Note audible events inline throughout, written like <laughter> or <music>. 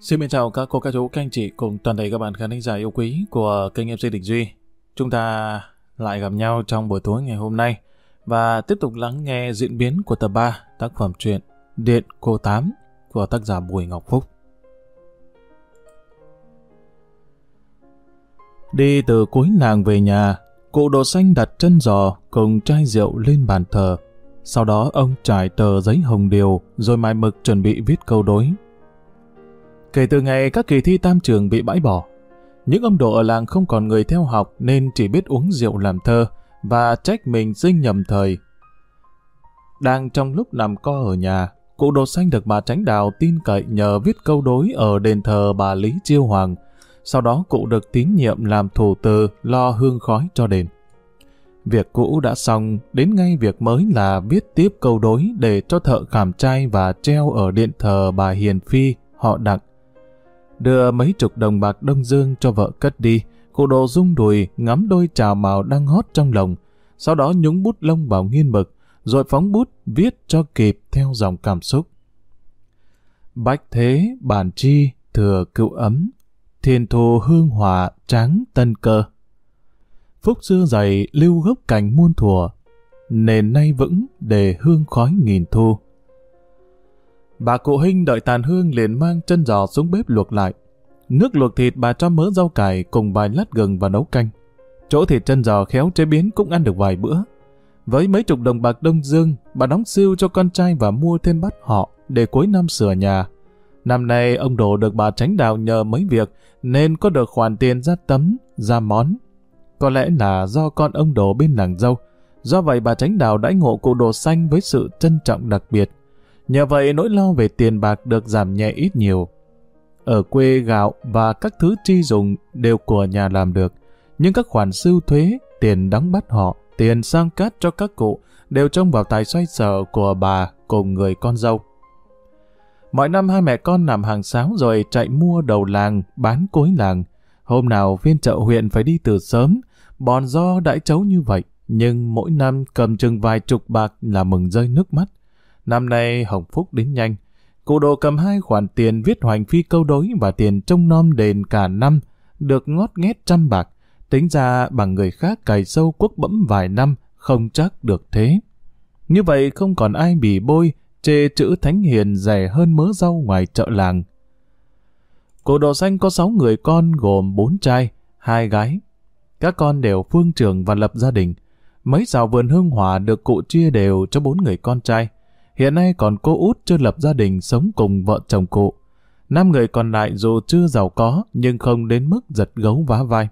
Xin mến chào các cô, các chú, các anh chị cùng toàn thể các bạn khán thính giả yêu quý của kênh MC Đình Duy. Chúng ta lại gặp nhau trong buổi tối ngày hôm nay và tiếp tục lắng nghe diễn biến của tập 3 tác phẩm truyện Điện Cô Tám của tác giả Bùi Ngọc Phúc. Đi từ cuối làng về nhà, cụ đồ xanh đặt chân giò cùng chai rượu lên bàn thờ. Sau đó ông trải tờ giấy hồng điều rồi mài mực chuẩn bị viết câu đối Kể từ ngày các kỳ thi tam trường bị bãi bỏ, những ông đồ ở làng không còn người theo học nên chỉ biết uống rượu làm thơ và trách mình sinh nhầm thời. Đang trong lúc nằm co ở nhà, cụ đồ xanh được bà tránh đào tin cậy nhờ viết câu đối ở đền thờ bà Lý Chiêu Hoàng. Sau đó cụ được tín nhiệm làm thủ từ lo hương khói cho đền. Việc cũ đã xong, đến ngay việc mới là viết tiếp câu đối để cho thợ khảm trai và treo ở điện thờ bà Hiền Phi, họ đặng đưa mấy chục đồng bạc đông dương cho vợ cất đi. Cụ đồ rung đùi, ngắm đôi trà màu đang hót trong lòng. Sau đó nhúng bút lông vào nghiên mực, rồi phóng bút viết cho kịp theo dòng cảm xúc. Bách thế, bản chi, thừa cựu ấm, thiên thù hương hòa, tráng tân cơ. Phúc xưa dày, lưu gốc cảnh muôn thùa, nền nay vững để hương khói nghìn thu. Bà cụ Hinh đợi tàn hương liền mang chân giò xuống bếp luộc lại. Nước luộc thịt bà cho mớ rau cải cùng vài lát gừng và nấu canh. Chỗ thịt chân giò khéo chế biến cũng ăn được vài bữa. Với mấy chục đồng bạc đông dương, bà đóng siêu cho con trai và mua thêm bát họ để cuối năm sửa nhà. Năm nay ông Đồ được bà tránh đào nhờ mấy việc nên có được khoản tiền ra tấm, ra món. Có lẽ là do con ông Đồ bên làng dâu. Do vậy bà tránh đào đãi ngộ cụ Đồ xanh với sự trân trọng đặc biệt. Nhờ vậy nỗi lo về tiền bạc được giảm nhẹ ít nhiều. Ở quê gạo và các thứ chi dùng đều của nhà làm được, nhưng các khoản sưu thuế, tiền đóng bắt họ, tiền sang cát cho các cụ đều trông vào tài xoay sở của bà cùng người con dâu. Mọi năm hai mẹ con làm hàng sáo rồi chạy mua đầu làng, bán cối làng. Hôm nào viên chợ huyện phải đi từ sớm, bòn do đãi chấu như vậy, nhưng mỗi năm cầm chừng vài chục bạc là mừng rơi nước mắt. Năm nay Hồng Phúc đến nhanh. Cụ đồ cầm hai khoản tiền viết hoành phi câu đối và tiền trông nom đền cả năm, được ngót nghét trăm bạc. Tính ra bằng người khác cày sâu quốc bẫm vài năm, không chắc được thế. Như vậy không còn ai bị bôi, chê chữ thánh hiền rẻ hơn mớ rau ngoài chợ làng. Cụ đồ xanh có sáu người con gồm bốn trai, hai gái. Các con đều phương trường và lập gia đình. Mấy rào vườn hương hòa được cụ chia đều cho bốn người con trai. Hiện nay còn cô út chưa lập gia đình sống cùng vợ chồng cụ. Năm người còn lại dù chưa giàu có nhưng không đến mức giật gấu vá vai.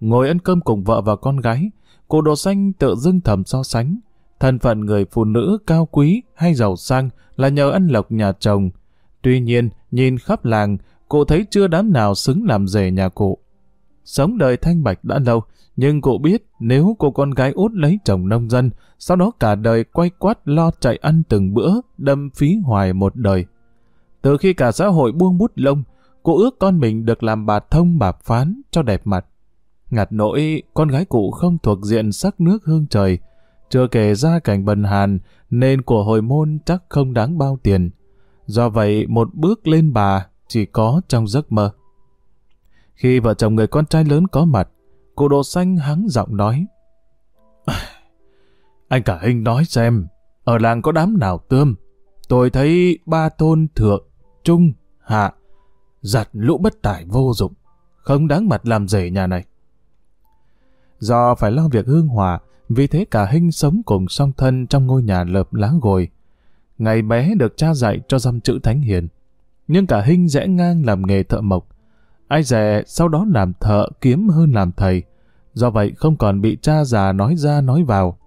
Ngồi ăn cơm cùng vợ và con gái, cụ đồ xanh tự dưng thầm so sánh. Thân phận người phụ nữ cao quý hay giàu sang là nhờ ăn lộc nhà chồng. Tuy nhiên, nhìn khắp làng, cụ thấy chưa đám nào xứng làm rể nhà cụ. Sống đời thanh bạch đã lâu, nhưng cụ biết nếu cô con gái út lấy chồng nông dân, sau đó cả đời quay quát lo chạy ăn từng bữa, đâm phí hoài một đời. Từ khi cả xã hội buông bút lông, cụ ước con mình được làm bà thông bà phán cho đẹp mặt. Ngặt nỗi, con gái cụ không thuộc diện sắc nước hương trời, chưa kể ra cảnh bần hàn, nên của hồi môn chắc không đáng bao tiền. Do vậy, một bước lên bà chỉ có trong giấc mơ. Khi vợ chồng người con trai lớn có mặt, cô đồ xanh hắng giọng nói. <sighs> Anh cả hình nói xem, ở làng có đám nào tươm. Tôi thấy ba tôn thượng, trung, hạ, giặt lũ bất tải vô dụng, không đáng mặt làm rể nhà này. Do phải lo việc hương hòa, vì thế cả Hinh sống cùng song thân trong ngôi nhà lợp lá gồi. Ngày bé được cha dạy cho dăm chữ thánh hiền. Nhưng cả Hinh rẽ ngang làm nghề thợ mộc. Ai dè sau đó làm thợ kiếm hơn làm thầy, do vậy không còn bị cha già nói ra nói vào.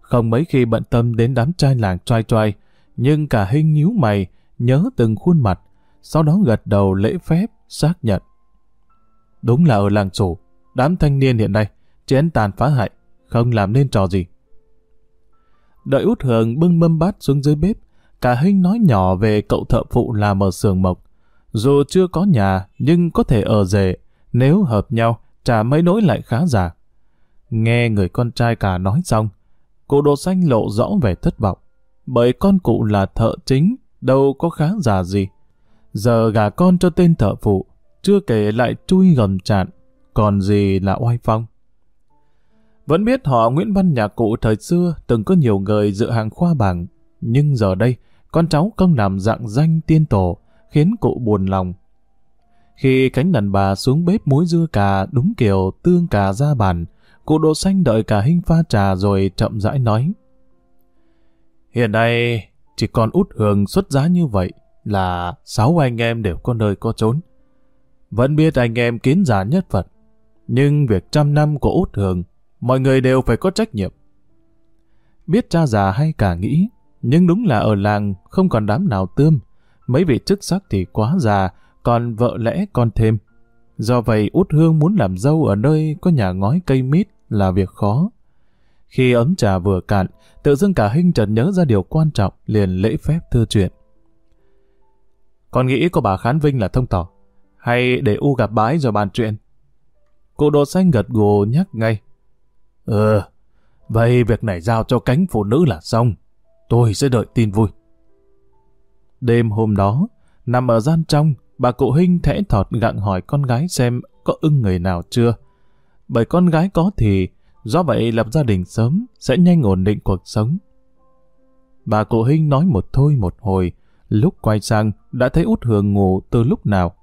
Không mấy khi bận tâm đến đám trai làng trai trai, nhưng cả hình nhíu mày, nhớ từng khuôn mặt, sau đó gật đầu lễ phép, xác nhận. Đúng là ở làng chủ, đám thanh niên hiện nay, chén tàn phá hại, không làm nên trò gì. Đợi út hường bưng mâm bát xuống dưới bếp, cả hình nói nhỏ về cậu thợ phụ làm ở sườn mộc. Dù chưa có nhà, nhưng có thể ở rể, nếu hợp nhau, chả mấy nỗi lại khá giả. Nghe người con trai cả nói xong, cụ đồ xanh lộ rõ vẻ thất vọng, bởi con cụ là thợ chính, đâu có khá giả gì. Giờ gà con cho tên thợ phụ, chưa kể lại chui gầm chạn, còn gì là oai phong. Vẫn biết họ Nguyễn Văn nhà cụ thời xưa từng có nhiều người dự hàng khoa bảng, nhưng giờ đây, con cháu công làm dạng danh tiên tổ, khiến cụ buồn lòng. Khi cánh đàn bà xuống bếp muối dưa cà đúng kiểu tương cà ra bàn, cụ độ xanh đợi cả hình pha trà rồi chậm rãi nói. Hiện nay, chỉ còn út hường xuất giá như vậy là sáu anh em đều có nơi có trốn. Vẫn biết anh em kiến giả nhất Phật, nhưng việc trăm năm của út hường mọi người đều phải có trách nhiệm. Biết cha già hay cả nghĩ, nhưng đúng là ở làng không còn đám nào tươm, mấy vị chức sắc thì quá già, còn vợ lẽ con thêm. Do vậy út hương muốn làm dâu ở nơi có nhà ngói cây mít là việc khó. Khi ấm trà vừa cạn, tự dưng cả Hinh chợt nhớ ra điều quan trọng, liền lễ phép thưa chuyện. Con nghĩ có bà Khán Vinh là thông tỏ, hay để U gặp bái rồi bàn chuyện? Cụ đồ xanh gật gù nhắc ngay. Ừ, vậy việc này giao cho cánh phụ nữ là xong. Tôi sẽ đợi tin vui. Đêm hôm đó, nằm ở gian trong, bà cụ Hinh thẽ thọt gặng hỏi con gái xem có ưng người nào chưa. Bởi con gái có thì, do vậy lập gia đình sớm sẽ nhanh ổn định cuộc sống. Bà cụ Hinh nói một thôi một hồi, lúc quay sang đã thấy út hường ngủ từ lúc nào.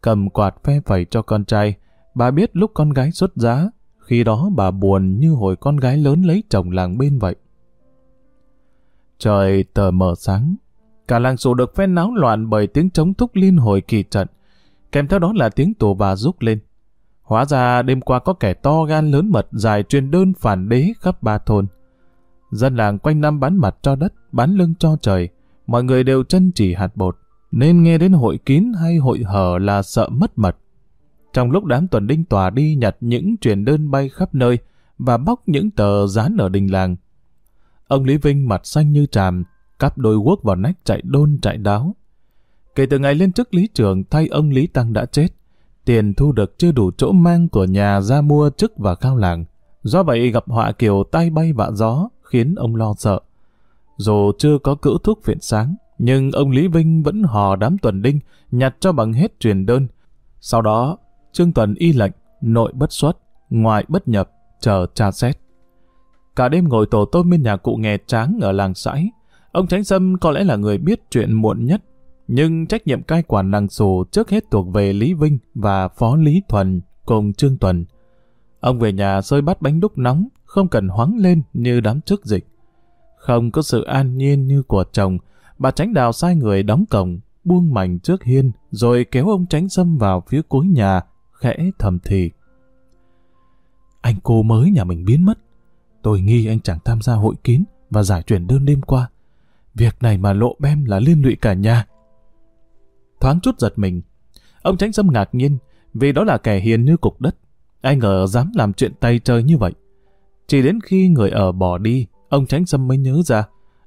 Cầm quạt phe phẩy cho con trai, bà biết lúc con gái xuất giá, khi đó bà buồn như hồi con gái lớn lấy chồng làng bên vậy. Trời tờ mờ sáng, cả làng sổ được phen náo loạn bởi tiếng trống thúc liên hồi kỳ trận, kèm theo đó là tiếng tổ bà rúc lên. Hóa ra đêm qua có kẻ to gan lớn mật dài truyền đơn phản đế khắp ba thôn. Dân làng quanh năm bán mặt cho đất, bán lưng cho trời, mọi người đều chân chỉ hạt bột, nên nghe đến hội kín hay hội hở là sợ mất mật. Trong lúc đám tuần đinh tòa đi nhặt những truyền đơn bay khắp nơi và bóc những tờ dán ở đình làng, Ông Lý Vinh mặt xanh như tràm, cắp đôi guốc vào nách chạy đôn chạy đáo. Kể từ ngày lên chức lý trưởng thay ông Lý Tăng đã chết, tiền thu được chưa đủ chỗ mang của nhà ra mua chức và cao làng. Do vậy gặp họa kiểu tay bay vạ gió khiến ông lo sợ. Dù chưa có cữ thuốc viện sáng, nhưng ông Lý Vinh vẫn hò đám tuần đinh nhặt cho bằng hết truyền đơn. Sau đó, Trương Tuần y lệnh, nội bất xuất, ngoại bất nhập, chờ tra xét. Cả đêm ngồi tổ tôm bên nhà cụ nghè tráng ở làng sãi. Ông Tránh Sâm có lẽ là người biết chuyện muộn nhất. Nhưng trách nhiệm cai quản làng sổ trước hết thuộc về Lý Vinh và Phó Lý Thuần cùng Trương Tuần. Ông về nhà sơi bát bánh đúc nóng, không cần hoáng lên như đám trước dịch. Không có sự an nhiên như của chồng, bà Tránh Đào sai người đóng cổng, buông mảnh trước hiên, rồi kéo ông Tránh Sâm vào phía cuối nhà, khẽ thầm thì. Anh cô mới nhà mình biến mất, Tôi nghi anh chẳng tham gia hội kín và giải chuyển đơn đêm qua. Việc này mà lộ bem là liên lụy cả nhà. Thoáng chút giật mình. Ông Tránh Sâm ngạc nhiên vì đó là kẻ hiền như cục đất. Ai ngờ dám làm chuyện tay chơi như vậy. Chỉ đến khi người ở bỏ đi, ông Tránh Sâm mới nhớ ra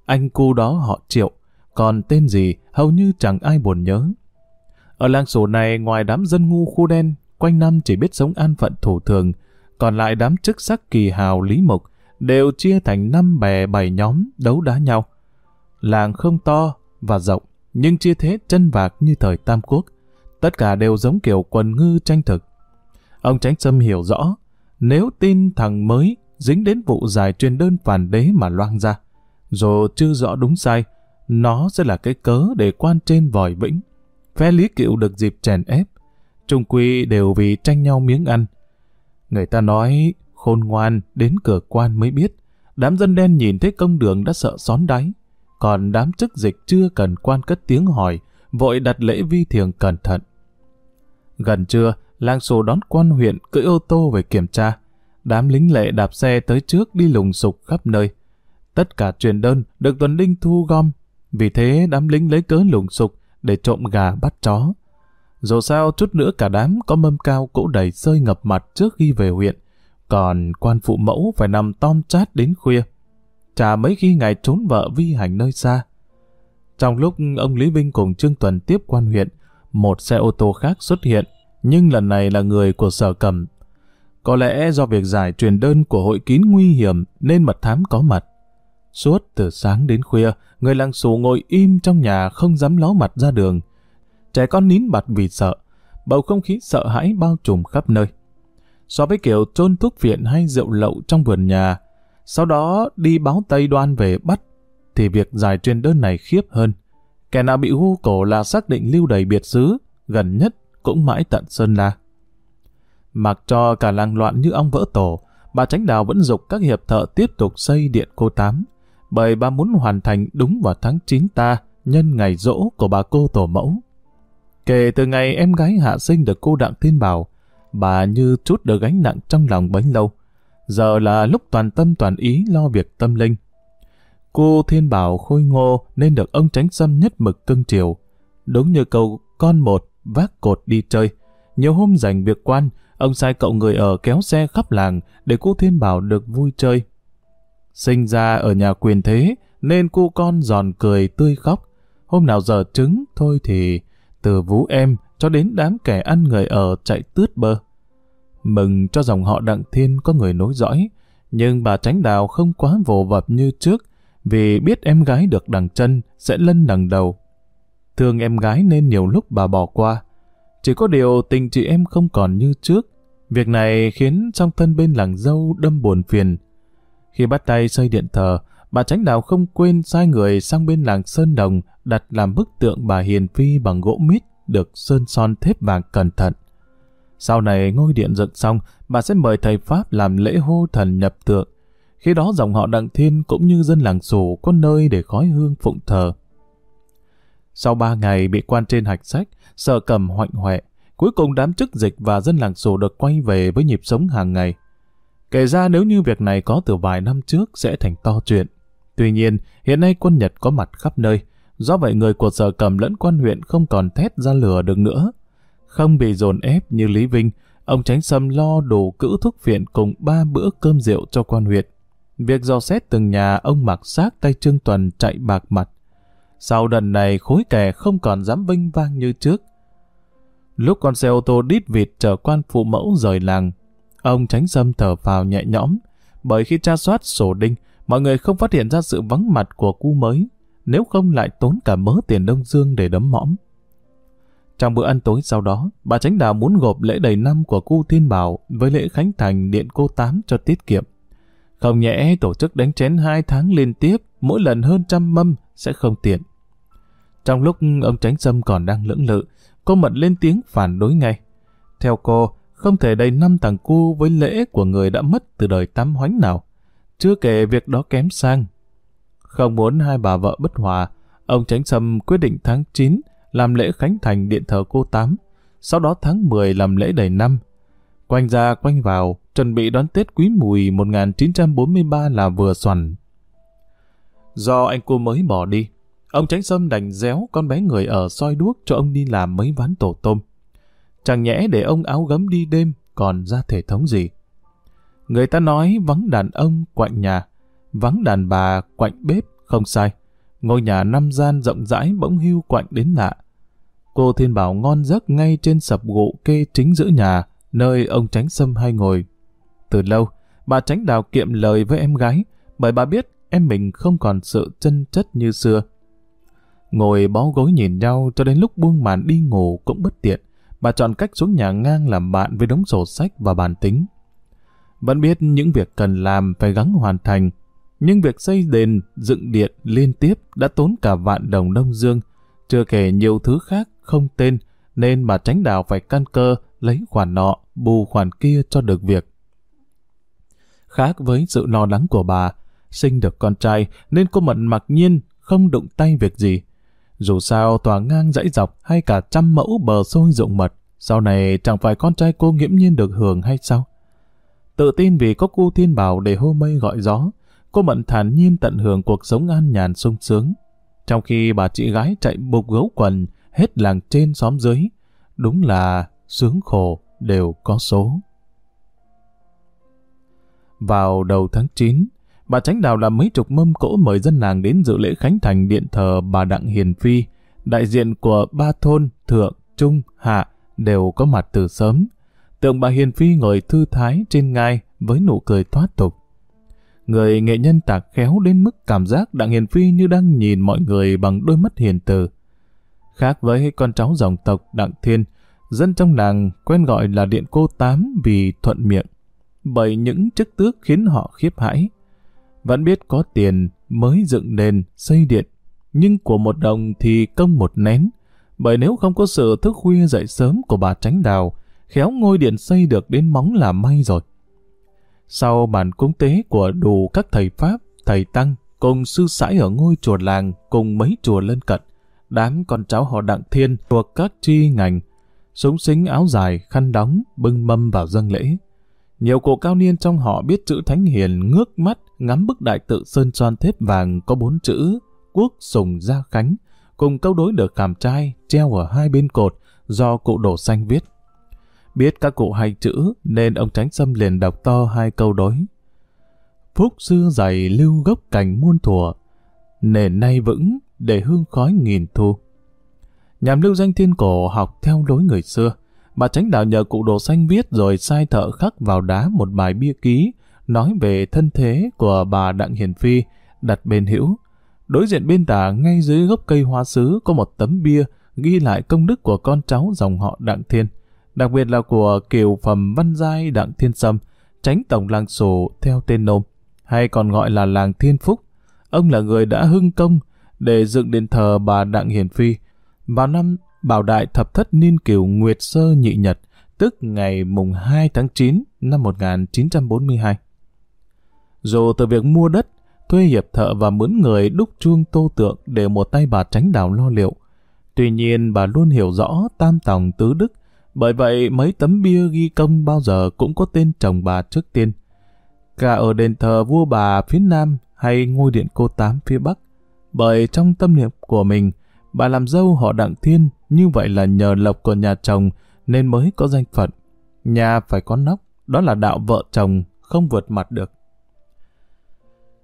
anh cu đó họ triệu, còn tên gì hầu như chẳng ai buồn nhớ. Ở làng sổ này ngoài đám dân ngu khu đen, quanh năm chỉ biết sống an phận thủ thường, còn lại đám chức sắc kỳ hào lý mục đều chia thành năm bè bảy nhóm đấu đá nhau. Làng không to và rộng, nhưng chia thế chân vạc như thời Tam Quốc. Tất cả đều giống kiểu quần ngư tranh thực. Ông Tránh Sâm hiểu rõ, nếu tin thằng mới dính đến vụ giải truyền đơn phản đế mà loang ra, dù chưa rõ đúng sai, nó sẽ là cái cớ để quan trên vòi vĩnh. Phe lý cựu được dịp chèn ép, trung quy đều vì tranh nhau miếng ăn. Người ta nói khôn ngoan đến cửa quan mới biết, đám dân đen nhìn thấy công đường đã sợ xón đáy, còn đám chức dịch chưa cần quan cất tiếng hỏi, vội đặt lễ vi thiền cẩn thận. Gần trưa, lang sổ đón quan huyện cưỡi ô tô về kiểm tra. Đám lính lệ đạp xe tới trước đi lùng sục khắp nơi. Tất cả truyền đơn được tuần linh thu gom, vì thế đám lính lấy cớ lùng sục để trộm gà bắt chó. Dù sao chút nữa cả đám có mâm cao cỗ đầy sơi ngập mặt trước khi về huyện, còn quan phụ mẫu phải nằm tom chát đến khuya. Chả mấy khi ngài trốn vợ vi hành nơi xa. Trong lúc ông Lý Vinh cùng Trương Tuần tiếp quan huyện, một xe ô tô khác xuất hiện, nhưng lần này là người của sở cầm. Có lẽ do việc giải truyền đơn của hội kín nguy hiểm nên mật thám có mặt. Suốt từ sáng đến khuya, người làng xù ngồi im trong nhà không dám ló mặt ra đường. trẻ con nín bặt vì sợ, bầu không khí sợ hãi bao trùm khắp nơi. So với kiểu trôn thuốc viện hay rượu lậu trong vườn nhà, sau đó đi báo Tây Đoan về bắt, thì việc giải truyền đơn này khiếp hơn. Kẻ nào bị hưu cổ là xác định lưu đầy biệt xứ, gần nhất cũng mãi tận Sơn La. Mặc cho cả làng loạn như ong vỡ tổ, bà Tránh Đào vẫn dục các hiệp thợ tiếp tục xây điện cô Tám, bởi bà muốn hoàn thành đúng vào tháng 9 ta, nhân ngày rỗ của bà cô tổ mẫu. Kể từ ngày em gái hạ sinh được cô Đặng Thiên Bảo, bà như chút được gánh nặng trong lòng bấy lâu. Giờ là lúc toàn tâm toàn ý lo việc tâm linh. Cô Thiên Bảo khôi ngô nên được ông tránh xâm nhất mực cưng chiều. Đúng như câu con một vác cột đi chơi. Nhiều hôm dành việc quan, ông sai cậu người ở kéo xe khắp làng để cô Thiên Bảo được vui chơi. Sinh ra ở nhà quyền thế, nên cô con giòn cười tươi khóc. Hôm nào giờ trứng, thôi thì từ vũ em cho đến đám kẻ ăn người ở chạy tướt bơ. Mừng cho dòng họ Đặng Thiên có người nối dõi, nhưng bà Tránh Đào không quá vồ vập như trước, vì biết em gái được đằng chân sẽ lân đằng đầu. Thương em gái nên nhiều lúc bà bỏ qua. Chỉ có điều tình chị em không còn như trước. Việc này khiến trong thân bên làng dâu đâm buồn phiền. Khi bắt tay xây điện thờ, bà Tránh Đào không quên sai người sang bên làng Sơn Đồng đặt làm bức tượng bà Hiền Phi bằng gỗ mít được sơn son thép vàng cẩn thận. Sau này ngôi điện dựng xong, bà sẽ mời thầy Pháp làm lễ hô thần nhập tượng. Khi đó dòng họ Đặng Thiên cũng như dân làng Sủ có nơi để khói hương phụng thờ. Sau ba ngày bị quan trên hạch sách, sợ cầm hoạnh hoẹ, cuối cùng đám chức dịch và dân làng Sủ được quay về với nhịp sống hàng ngày. Kể ra nếu như việc này có từ vài năm trước sẽ thành to chuyện. Tuy nhiên, hiện nay quân Nhật có mặt khắp nơi, do vậy người của sở cầm lẫn quan huyện không còn thét ra lửa được nữa. Không bị dồn ép như Lý Vinh, ông Tránh Sâm lo đủ cữ thuốc viện cùng ba bữa cơm rượu cho quan huyện. Việc dò xét từng nhà ông mặc xác tay Trương Tuần chạy bạc mặt. Sau đợt này khối kẻ không còn dám vinh vang như trước. Lúc con xe ô tô đít vịt chở quan phụ mẫu rời làng, ông Tránh Sâm thở phào nhẹ nhõm, bởi khi tra soát sổ đinh, mọi người không phát hiện ra sự vắng mặt của cu mới, nếu không lại tốn cả mớ tiền Đông Dương để đấm mõm. Trong bữa ăn tối sau đó, bà Tránh Đào muốn gộp lễ đầy năm của cu Thiên Bảo với lễ khánh thành điện cô Tám cho tiết kiệm. Không nhẽ tổ chức đánh chén hai tháng liên tiếp, mỗi lần hơn trăm mâm sẽ không tiện. Trong lúc ông Tránh Sâm còn đang lưỡng lự, cô Mận lên tiếng phản đối ngay. Theo cô, không thể đầy năm thằng cu với lễ của người đã mất từ đời tám hoánh nào. Chưa kể việc đó kém sang. Không muốn hai bà vợ bất hòa, ông Tránh Sâm quyết định tháng 9 làm lễ khánh thành điện thờ cô Tám, sau đó tháng 10 làm lễ đầy năm. Quanh ra quanh vào, chuẩn bị đón Tết Quý Mùi 1943 là vừa xoằn. Do anh cô mới bỏ đi, ông Tránh Sâm đành déo con bé người ở soi đuốc cho ông đi làm mấy ván tổ tôm. Chẳng nhẽ để ông áo gấm đi đêm còn ra thể thống gì. Người ta nói vắng đàn ông quạnh nhà, vắng đàn bà quạnh bếp không sai. Ngôi nhà năm gian rộng rãi bỗng hưu quạnh đến lạ. Cô Thiên Bảo ngon giấc ngay trên sập gỗ kê chính giữa nhà, nơi ông Tránh Sâm hay ngồi. Từ lâu, bà Tránh Đào kiệm lời với em gái, bởi bà biết em mình không còn sự chân chất như xưa. Ngồi bó gối nhìn nhau cho đến lúc buông màn đi ngủ cũng bất tiện, bà chọn cách xuống nhà ngang làm bạn với đống sổ sách và bàn tính. Vẫn biết những việc cần làm phải gắng hoàn thành, nhưng việc xây đền, dựng điện liên tiếp đã tốn cả vạn đồng Đông Dương, chưa kể nhiều thứ khác không tên, nên bà tránh đào phải căn cơ lấy khoản nọ, bù khoản kia cho được việc. Khác với sự lo lắng của bà, sinh được con trai nên cô Mận mặc nhiên không đụng tay việc gì. Dù sao tòa ngang dãy dọc hay cả trăm mẫu bờ sôi rụng mật, sau này chẳng phải con trai cô nghiễm nhiên được hưởng hay sao? Tự tin vì có cô thiên bảo để hô mây gọi gió, cô Mận thản nhiên tận hưởng cuộc sống an nhàn sung sướng. Trong khi bà chị gái chạy bục gấu quần hết làng trên xóm dưới, đúng là sướng khổ đều có số. Vào đầu tháng 9, bà Tránh Đào làm mấy chục mâm cỗ mời dân làng đến dự lễ khánh thành điện thờ bà Đặng Hiền Phi. Đại diện của ba thôn Thượng, Trung, Hạ đều có mặt từ sớm. Tượng bà Hiền Phi ngồi thư thái trên ngai với nụ cười thoát tục. Người nghệ nhân tạc khéo đến mức cảm giác Đặng Hiền Phi như đang nhìn mọi người bằng đôi mắt hiền từ. Khác với con cháu dòng tộc Đặng Thiên, dân trong làng quen gọi là điện cô Tám vì thuận miệng. Bởi những chức tước khiến họ khiếp hãi. Vẫn biết có tiền mới dựng nền, xây điện, nhưng của một đồng thì công một nén. Bởi nếu không có sự thức khuya dậy sớm của bà Tránh Đào, khéo ngôi điện xây được đến móng là may rồi. Sau bản cúng tế của đủ các thầy Pháp, thầy Tăng, cùng sư sãi ở ngôi chùa làng cùng mấy chùa lân cận, đám con cháu họ Đặng Thiên thuộc các chi ngành, súng xính áo dài, khăn đóng, bưng mâm vào dâng lễ. Nhiều cụ cao niên trong họ biết chữ thánh hiền ngước mắt ngắm bức đại tự sơn son thép vàng có bốn chữ quốc sùng gia khánh cùng câu đối được cảm trai treo ở hai bên cột do cụ đổ xanh viết. Biết các cụ hay chữ nên ông tránh xâm liền đọc to hai câu đối. Phúc xưa dày lưu gốc cành muôn thuở, nền nay vững để hương khói nghìn thu. Nhằm lưu danh thiên cổ học theo lối người xưa, bà tránh đạo nhờ cụ đồ xanh viết rồi sai thợ khắc vào đá một bài bia ký nói về thân thế của bà Đặng Hiền Phi đặt bên hữu. Đối diện bên tả ngay dưới gốc cây hoa sứ có một tấm bia ghi lại công đức của con cháu dòng họ Đặng Thiên, đặc biệt là của kiều phẩm văn giai Đặng Thiên Sâm, tránh tổng làng sổ theo tên nôm, hay còn gọi là làng Thiên Phúc. Ông là người đã hưng công để dựng đền thờ bà Đặng Hiền Phi vào năm Bảo Đại Thập Thất Niên Kiều Nguyệt Sơ Nhị Nhật, tức ngày mùng 2 tháng 9 năm 1942. Dù từ việc mua đất, thuê hiệp thợ và mướn người đúc chuông tô tượng đều một tay bà tránh đào lo liệu. Tuy nhiên bà luôn hiểu rõ tam tòng tứ đức, bởi vậy mấy tấm bia ghi công bao giờ cũng có tên chồng bà trước tiên. Cả ở đền thờ vua bà phía nam hay ngôi điện cô tám phía bắc, bởi trong tâm niệm của mình, bà làm dâu họ đặng thiên như vậy là nhờ lộc của nhà chồng nên mới có danh phận. Nhà phải có nóc, đó là đạo vợ chồng, không vượt mặt được.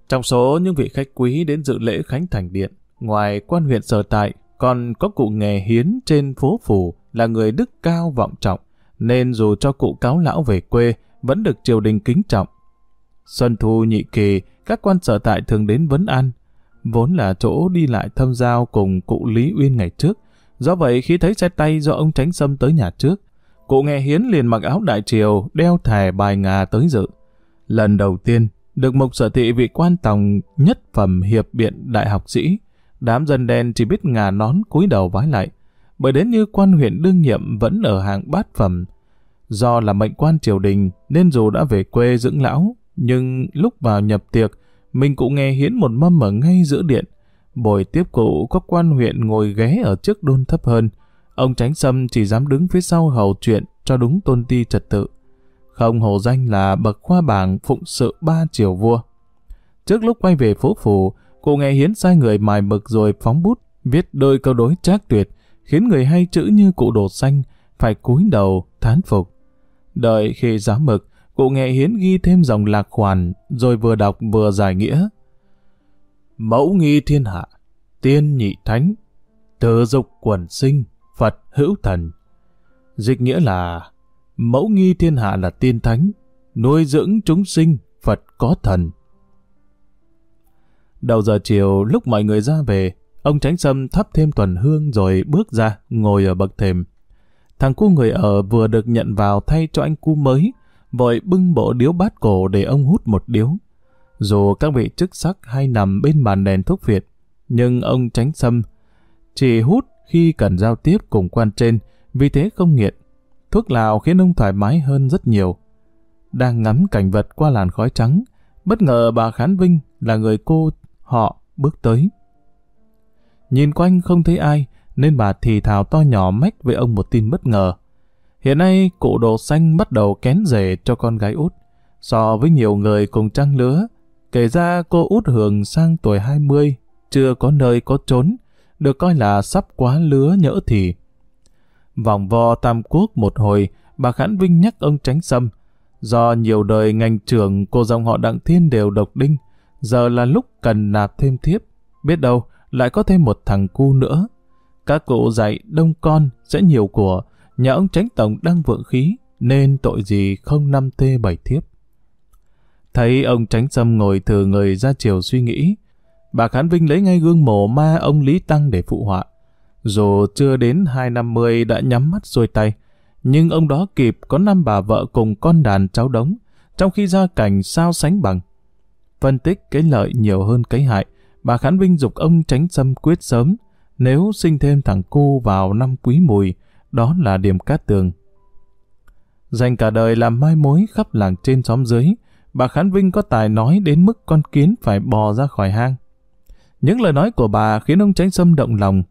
Trong số những vị khách quý đến dự lễ Khánh Thành Điện, ngoài quan huyện sở tại, còn có cụ nghề hiến trên phố phủ là người đức cao vọng trọng, nên dù cho cụ cáo lão về quê, vẫn được triều đình kính trọng. Xuân thu nhị kỳ, các quan sở tại thường đến vấn an, vốn là chỗ đi lại thâm giao cùng cụ Lý Uyên ngày trước. Do vậy khi thấy xe tay do ông tránh xâm tới nhà trước, cụ nghe hiến liền mặc áo đại triều, đeo thẻ bài ngà tới dự. Lần đầu tiên, được mục sở thị vị quan tòng nhất phẩm hiệp biện đại học sĩ, đám dân đen chỉ biết ngà nón cúi đầu vái lại, bởi đến như quan huyện đương nhiệm vẫn ở hàng bát phẩm. Do là mệnh quan triều đình nên dù đã về quê dưỡng lão, nhưng lúc vào nhập tiệc, mình cũng nghe hiến một mâm ở ngay giữa điện. bồi tiếp cụ có quan huyện ngồi ghé ở trước đôn thấp hơn. Ông Tránh Sâm chỉ dám đứng phía sau hầu chuyện cho đúng tôn ti trật tự. Không hổ danh là bậc khoa bảng phụng sự ba triều vua. Trước lúc quay về phố phủ, cụ nghe hiến sai người mài mực rồi phóng bút, viết đôi câu đối trác tuyệt, khiến người hay chữ như cụ đồ xanh phải cúi đầu thán phục. Đợi khi giáo mực, cụ nghệ hiến ghi thêm dòng lạc khoản, rồi vừa đọc vừa giải nghĩa. Mẫu nghi thiên hạ, tiên nhị thánh, từ dục quần sinh, Phật hữu thần. Dịch nghĩa là mẫu nghi thiên hạ là tiên thánh, nuôi dưỡng chúng sinh, Phật có thần. Đầu giờ chiều lúc mọi người ra về, ông Tránh Sâm thắp thêm tuần hương rồi bước ra, ngồi ở bậc thềm. Thằng cu người ở vừa được nhận vào thay cho anh cu mới, vội bưng bộ điếu bát cổ để ông hút một điếu. Dù các vị chức sắc hay nằm bên bàn đèn thuốc Việt, nhưng ông Tránh xâm, chỉ hút khi cần giao tiếp cùng quan trên, vì thế không nghiện. Thuốc lào khiến ông thoải mái hơn rất nhiều. Đang ngắm cảnh vật qua làn khói trắng, bất ngờ bà Khán Vinh là người cô họ bước tới. Nhìn quanh không thấy ai, nên bà thì thào to nhỏ mách với ông một tin bất ngờ. Hiện nay, cụ đồ xanh bắt đầu kén rể cho con gái út. So với nhiều người cùng trăng lứa, kể ra cô út hưởng sang tuổi 20, chưa có nơi có trốn, được coi là sắp quá lứa nhỡ thì. Vòng vo tam quốc một hồi, bà Khánh Vinh nhắc ông tránh xâm. Do nhiều đời ngành trưởng cô dòng họ Đặng Thiên đều độc đinh, giờ là lúc cần nạp thêm thiếp. Biết đâu, lại có thêm một thằng cu nữa. Các cụ dạy đông con sẽ nhiều của, nhà ông tránh tổng đang vượng khí, nên tội gì không năm tê bảy thiếp. Thấy ông tránh xâm ngồi thử người ra chiều suy nghĩ, bà Khán Vinh lấy ngay gương mổ ma ông Lý Tăng để phụ họa. Dù chưa đến hai năm mươi đã nhắm mắt xuôi tay, nhưng ông đó kịp có năm bà vợ cùng con đàn cháu đống, trong khi gia cảnh sao sánh bằng. Phân tích cái lợi nhiều hơn cái hại, bà Khán Vinh dục ông tránh xâm quyết sớm, nếu sinh thêm thằng cô vào năm quý mùi, đó là điểm cát tường. Dành cả đời làm mai mối khắp làng trên xóm dưới, bà Khán Vinh có tài nói đến mức con kiến phải bò ra khỏi hang. Những lời nói của bà khiến ông tránh xâm động lòng.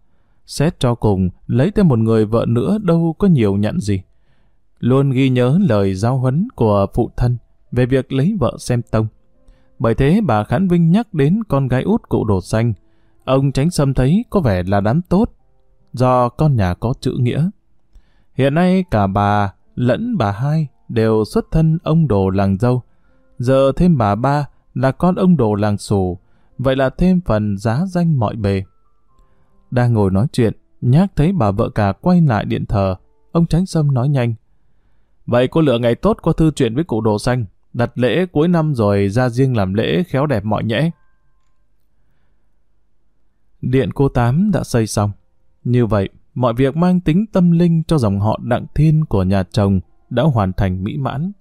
Xét cho cùng, lấy thêm một người vợ nữa đâu có nhiều nhận gì. Luôn ghi nhớ lời giao huấn của phụ thân về việc lấy vợ xem tông. Bởi thế bà Khán Vinh nhắc đến con gái út cụ đồ xanh. Ông tránh xâm thấy có vẻ là đám tốt, do con nhà có chữ nghĩa. Hiện nay cả bà lẫn bà hai đều xuất thân ông đồ làng dâu. Giờ thêm bà ba là con ông đồ làng xù, vậy là thêm phần giá danh mọi bề. Đang ngồi nói chuyện, nhác thấy bà vợ cả quay lại điện thờ, ông Tránh Sâm nói nhanh. Vậy cô lựa ngày tốt có thư chuyện với cụ đồ xanh, đặt lễ cuối năm rồi ra riêng làm lễ khéo đẹp mọi nhẽ. Điện cô Tám đã xây xong. Như vậy, mọi việc mang tính tâm linh cho dòng họ Đặng Thiên của nhà chồng đã hoàn thành mỹ mãn.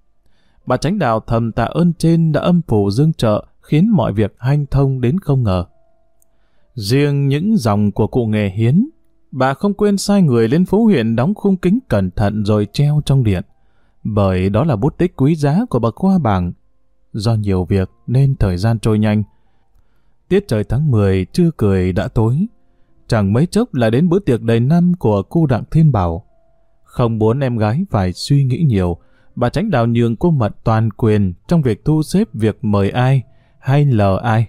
Bà Tránh Đào thầm tạ ơn trên đã âm phủ dương trợ khiến mọi việc hanh thông đến không ngờ. Riêng những dòng của cụ nghề hiến, bà không quên sai người lên phố huyện đóng khung kính cẩn thận rồi treo trong điện, bởi đó là bút tích quý giá của bậc khoa bảng. Do nhiều việc nên thời gian trôi nhanh. Tiết trời tháng 10 chưa cười đã tối, chẳng mấy chốc là đến bữa tiệc đầy năm của cô Đặng Thiên Bảo. Không muốn em gái phải suy nghĩ nhiều, bà tránh đào nhường cô mật toàn quyền trong việc thu xếp việc mời ai hay lờ ai.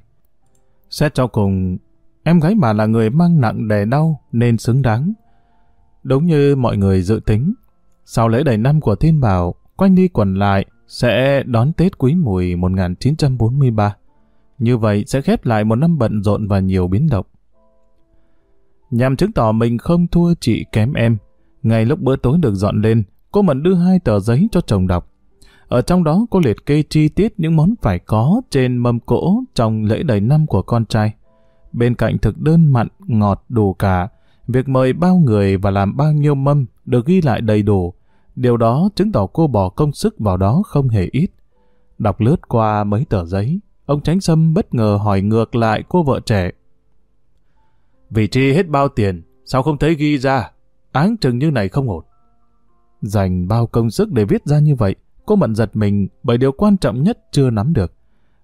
Xét cho cùng, em gái bà là người mang nặng đè đau nên xứng đáng. Đúng như mọi người dự tính, sau lễ đầy năm của Thiên Bảo, quanh đi quẩn lại sẽ đón Tết Quý Mùi 1943. Như vậy sẽ khép lại một năm bận rộn và nhiều biến động. Nhằm chứng tỏ mình không thua chị kém em, ngay lúc bữa tối được dọn lên, cô Mận đưa hai tờ giấy cho chồng đọc. Ở trong đó cô liệt kê chi tiết những món phải có trên mâm cỗ trong lễ đầy năm của con trai. Bên cạnh thực đơn mặn, ngọt đủ cả, việc mời bao người và làm bao nhiêu mâm được ghi lại đầy đủ. Điều đó chứng tỏ cô bỏ công sức vào đó không hề ít. Đọc lướt qua mấy tờ giấy, ông Tránh Sâm bất ngờ hỏi ngược lại cô vợ trẻ. Vì chi hết bao tiền, sao không thấy ghi ra? Áng chừng như này không ổn. Dành bao công sức để viết ra như vậy, cô mận giật mình bởi điều quan trọng nhất chưa nắm được.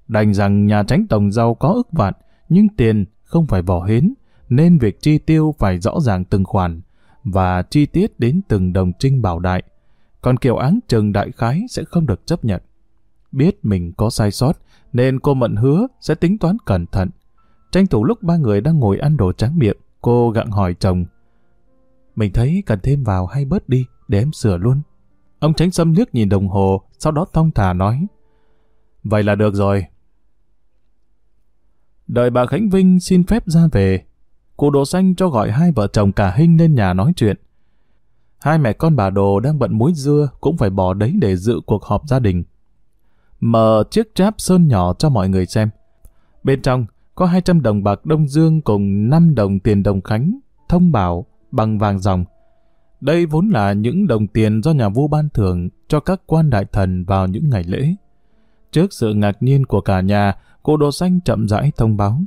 Đành rằng nhà tránh tổng giàu có ức vạn, nhưng tiền không phải bỏ hến, nên việc chi tiêu phải rõ ràng từng khoản, và chi tiết đến từng đồng trinh bảo đại. Còn kiểu áng chừng đại khái sẽ không được chấp nhận. Biết mình có sai sót, nên cô mận hứa sẽ tính toán cẩn thận. Tranh thủ lúc ba người đang ngồi ăn đồ tráng miệng, cô gặng hỏi chồng. Mình thấy cần thêm vào hay bớt đi, để em sửa luôn. Ông tránh xâm liếc nhìn đồng hồ, sau đó thong thả nói. Vậy là được rồi. Đợi bà Khánh Vinh xin phép ra về, cụ đồ xanh cho gọi hai vợ chồng cả Hinh lên nhà nói chuyện. Hai mẹ con bà đồ đang bận muối dưa cũng phải bỏ đấy để dự cuộc họp gia đình. Mở chiếc tráp sơn nhỏ cho mọi người xem. Bên trong có 200 đồng bạc Đông Dương cùng 5 đồng tiền đồng Khánh, thông bảo bằng vàng dòng. Đây vốn là những đồng tiền do nhà vua ban thưởng cho các quan đại thần vào những ngày lễ. Trước sự ngạc nhiên của cả nhà, cô đồ xanh chậm rãi thông báo.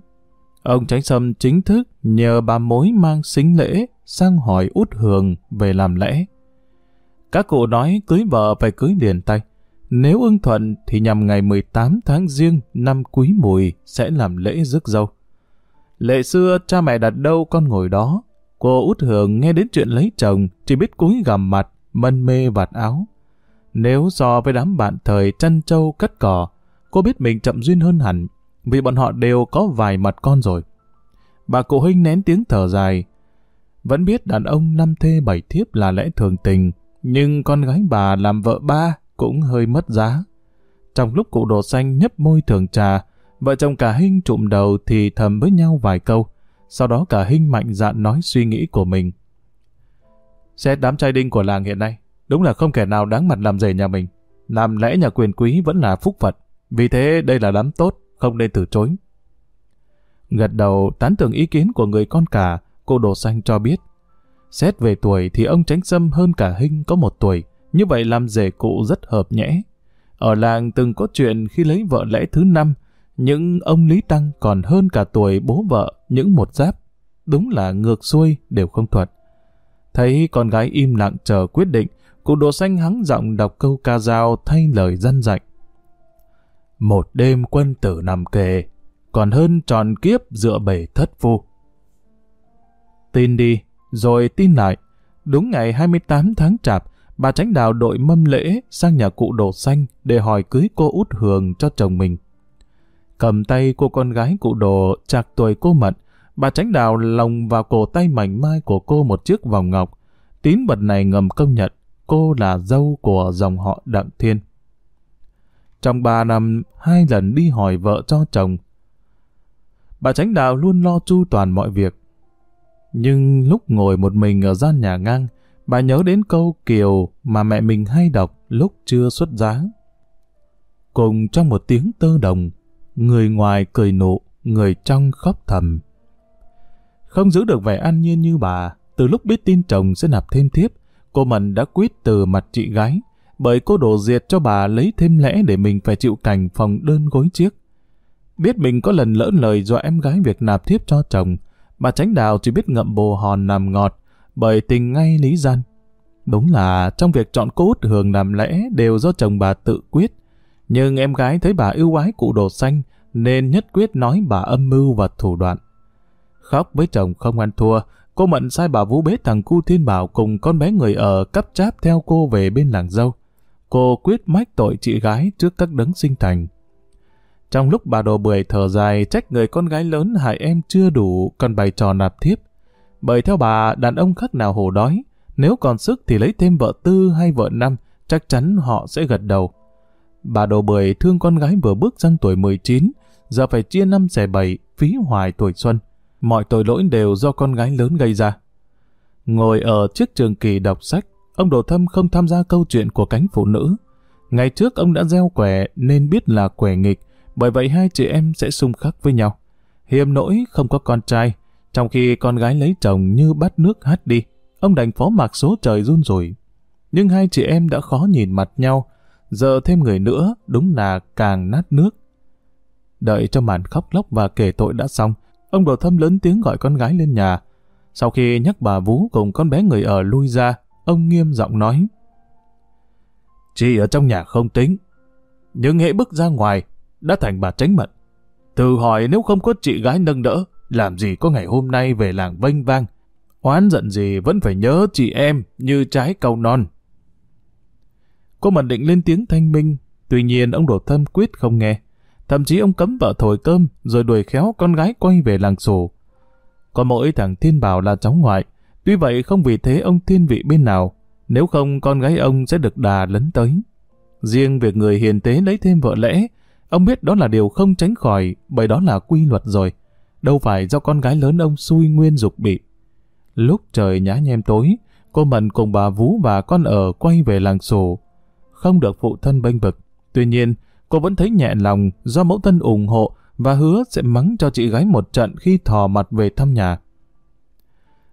Ông Tránh Sâm chính thức nhờ bà mối mang xính lễ sang hỏi út hường về làm lễ. Các cụ nói cưới vợ phải cưới liền tay. Nếu ưng thuận thì nhằm ngày 18 tháng riêng năm quý mùi sẽ làm lễ rước dâu. Lệ xưa cha mẹ đặt đâu con ngồi đó, Cô út hưởng nghe đến chuyện lấy chồng chỉ biết cúi gằm mặt, mân mê vạt áo. Nếu so với đám bạn thời chăn trâu cất cỏ, cô biết mình chậm duyên hơn hẳn, vì bọn họ đều có vài mặt con rồi. Bà cụ huynh nén tiếng thở dài. Vẫn biết đàn ông năm thê bảy thiếp là lẽ thường tình, nhưng con gái bà làm vợ ba cũng hơi mất giá. Trong lúc cụ đồ xanh nhấp môi thường trà, vợ chồng cả hinh trụm đầu thì thầm với nhau vài câu sau đó cả Hinh mạnh dạn nói suy nghĩ của mình. Xét đám trai đinh của làng hiện nay, đúng là không kẻ nào đáng mặt làm rể nhà mình. Làm lẽ nhà quyền quý vẫn là phúc Phật, vì thế đây là đám tốt, không nên từ chối. Gật đầu tán tưởng ý kiến của người con cả, cô Đồ Xanh cho biết, Xét về tuổi thì ông Tránh Sâm hơn cả Hinh có một tuổi, như vậy làm rể cụ rất hợp nhẽ. Ở làng từng có chuyện khi lấy vợ lẽ thứ năm, những ông Lý Tăng còn hơn cả tuổi bố vợ những một giáp. Đúng là ngược xuôi đều không thuận. Thấy con gái im lặng chờ quyết định, cụ đồ xanh hắng giọng đọc câu ca dao thay lời dân dạy. Một đêm quân tử nằm kề, còn hơn tròn kiếp dựa bể thất phu. Tin đi, rồi tin lại. Đúng ngày 28 tháng chạp, bà tránh đào đội mâm lễ sang nhà cụ đồ xanh để hỏi cưới cô út hường cho chồng mình. Cầm tay cô con gái cụ đồ chạc tuổi cô mận, bà tránh đào lồng vào cổ tay mảnh mai của cô một chiếc vòng ngọc. Tín vật này ngầm công nhận cô là dâu của dòng họ Đặng Thiên. Trong ba năm, hai lần đi hỏi vợ cho chồng. Bà tránh đạo luôn lo chu toàn mọi việc. Nhưng lúc ngồi một mình ở gian nhà ngang, bà nhớ đến câu kiều mà mẹ mình hay đọc lúc chưa xuất giá. Cùng trong một tiếng tơ đồng, người ngoài cười nụ, người trong khóc thầm. Không giữ được vẻ an nhiên như bà, từ lúc biết tin chồng sẽ nạp thêm thiếp, cô Mận đã quyết từ mặt chị gái, bởi cô đổ diệt cho bà lấy thêm lẽ để mình phải chịu cảnh phòng đơn gối chiếc. Biết mình có lần lỡ lời do em gái việc nạp thiếp cho chồng, bà tránh đào chỉ biết ngậm bồ hòn nằm ngọt, bởi tình ngay lý gian. Đúng là trong việc chọn cô út hường làm lẽ đều do chồng bà tự quyết, nhưng em gái thấy bà ưu ái cụ đồ xanh nên nhất quyết nói bà âm mưu và thủ đoạn. Khóc với chồng không ăn thua, cô Mận sai bà Vũ bế thằng cu Thiên Bảo cùng con bé người ở cấp cháp theo cô về bên làng dâu. Cô quyết mách tội chị gái trước các đấng sinh thành. Trong lúc bà đồ bưởi thở dài trách người con gái lớn hại em chưa đủ còn bày trò nạp thiếp. Bởi theo bà, đàn ông khác nào hổ đói, nếu còn sức thì lấy thêm vợ tư hay vợ năm, chắc chắn họ sẽ gật đầu. Bà đồ bưởi thương con gái vừa bước sang tuổi 19, giờ phải chia năm xẻ bảy, phí hoài tuổi xuân. Mọi tội lỗi đều do con gái lớn gây ra. Ngồi ở trước trường kỳ đọc sách, ông Đồ Thâm không tham gia câu chuyện của cánh phụ nữ. Ngày trước ông đã gieo quẻ nên biết là quẻ nghịch, bởi vậy hai chị em sẽ xung khắc với nhau. hiếm nỗi không có con trai, trong khi con gái lấy chồng như bắt nước hát đi, ông đành phó mặc số trời run rủi. Nhưng hai chị em đã khó nhìn mặt nhau, giờ thêm người nữa đúng là càng nát nước. Đợi cho màn khóc lóc và kể tội đã xong, ông đồ thâm lớn tiếng gọi con gái lên nhà. Sau khi nhắc bà Vú cùng con bé người ở lui ra, ông nghiêm giọng nói. Chị ở trong nhà không tính, nhưng hệ bước ra ngoài, đã thành bà tránh mận. Từ hỏi nếu không có chị gái nâng đỡ, làm gì có ngày hôm nay về làng vênh vang. Oán giận gì vẫn phải nhớ chị em như trái cầu non. Cô Mận định lên tiếng thanh minh, tuy nhiên ông đổ thâm quyết không nghe. Thậm chí ông cấm vợ thổi cơm rồi đuổi khéo con gái quay về làng sổ. Có mỗi thằng Thiên Bảo là cháu ngoại, tuy vậy không vì thế ông thiên vị bên nào, nếu không con gái ông sẽ được đà lấn tới. Riêng việc người hiền tế lấy thêm vợ lẽ, ông biết đó là điều không tránh khỏi bởi đó là quy luật rồi. Đâu phải do con gái lớn ông xui nguyên dục bị. Lúc trời nhá nhem tối, cô Mận cùng bà Vú và con ở quay về làng sổ. Không được phụ thân bênh vực. Tuy nhiên, cô vẫn thấy nhẹ lòng do mẫu thân ủng hộ và hứa sẽ mắng cho chị gái một trận khi thò mặt về thăm nhà.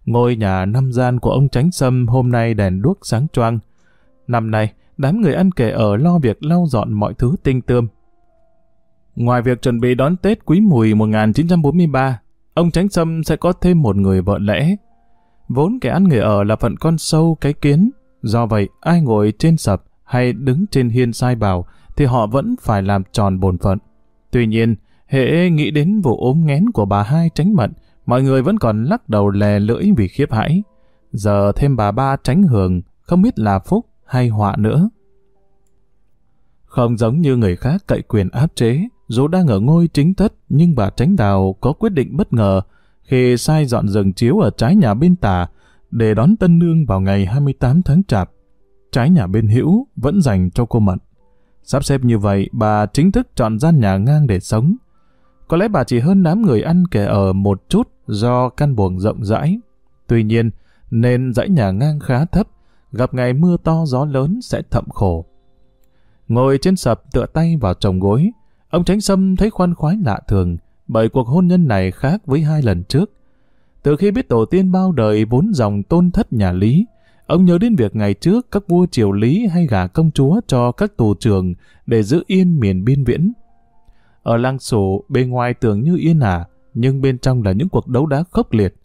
Ngôi nhà năm gian của ông Tránh Sâm hôm nay đèn đuốc sáng choang. Năm nay, đám người ăn kể ở lo việc lau dọn mọi thứ tinh tươm. Ngoài việc chuẩn bị đón Tết Quý Mùi 1943, ông Tránh Sâm sẽ có thêm một người vợ lẽ. Vốn kẻ ăn người ở là phận con sâu cái kiến, do vậy ai ngồi trên sập hay đứng trên hiên sai bảo thì họ vẫn phải làm tròn bổn phận. Tuy nhiên, hệ nghĩ đến vụ ốm nghén của bà hai tránh mận, mọi người vẫn còn lắc đầu lè lưỡi vì khiếp hãi. Giờ thêm bà ba tránh hưởng, không biết là phúc hay họa nữa. Không giống như người khác cậy quyền áp chế, dù đang ở ngôi chính thất nhưng bà tránh đào có quyết định bất ngờ khi sai dọn rừng chiếu ở trái nhà bên tả để đón tân nương vào ngày 28 tháng chạp. Trái nhà bên hữu vẫn dành cho cô Mận. Sắp xếp như vậy, bà chính thức chọn gian nhà ngang để sống. Có lẽ bà chỉ hơn đám người ăn kẻ ở một chút do căn buồng rộng rãi. Tuy nhiên, nên dãy nhà ngang khá thấp, gặp ngày mưa to gió lớn sẽ thậm khổ. Ngồi trên sập tựa tay vào chồng gối, ông Tránh Sâm thấy khoan khoái lạ thường, bởi cuộc hôn nhân này khác với hai lần trước. Từ khi biết tổ tiên bao đời vốn dòng tôn thất nhà Lý, ông nhớ đến việc ngày trước các vua triều Lý hay gả công chúa cho các tù trưởng để giữ yên miền biên viễn. Ở lăng sổ, bên ngoài tưởng như yên ả, nhưng bên trong là những cuộc đấu đá khốc liệt.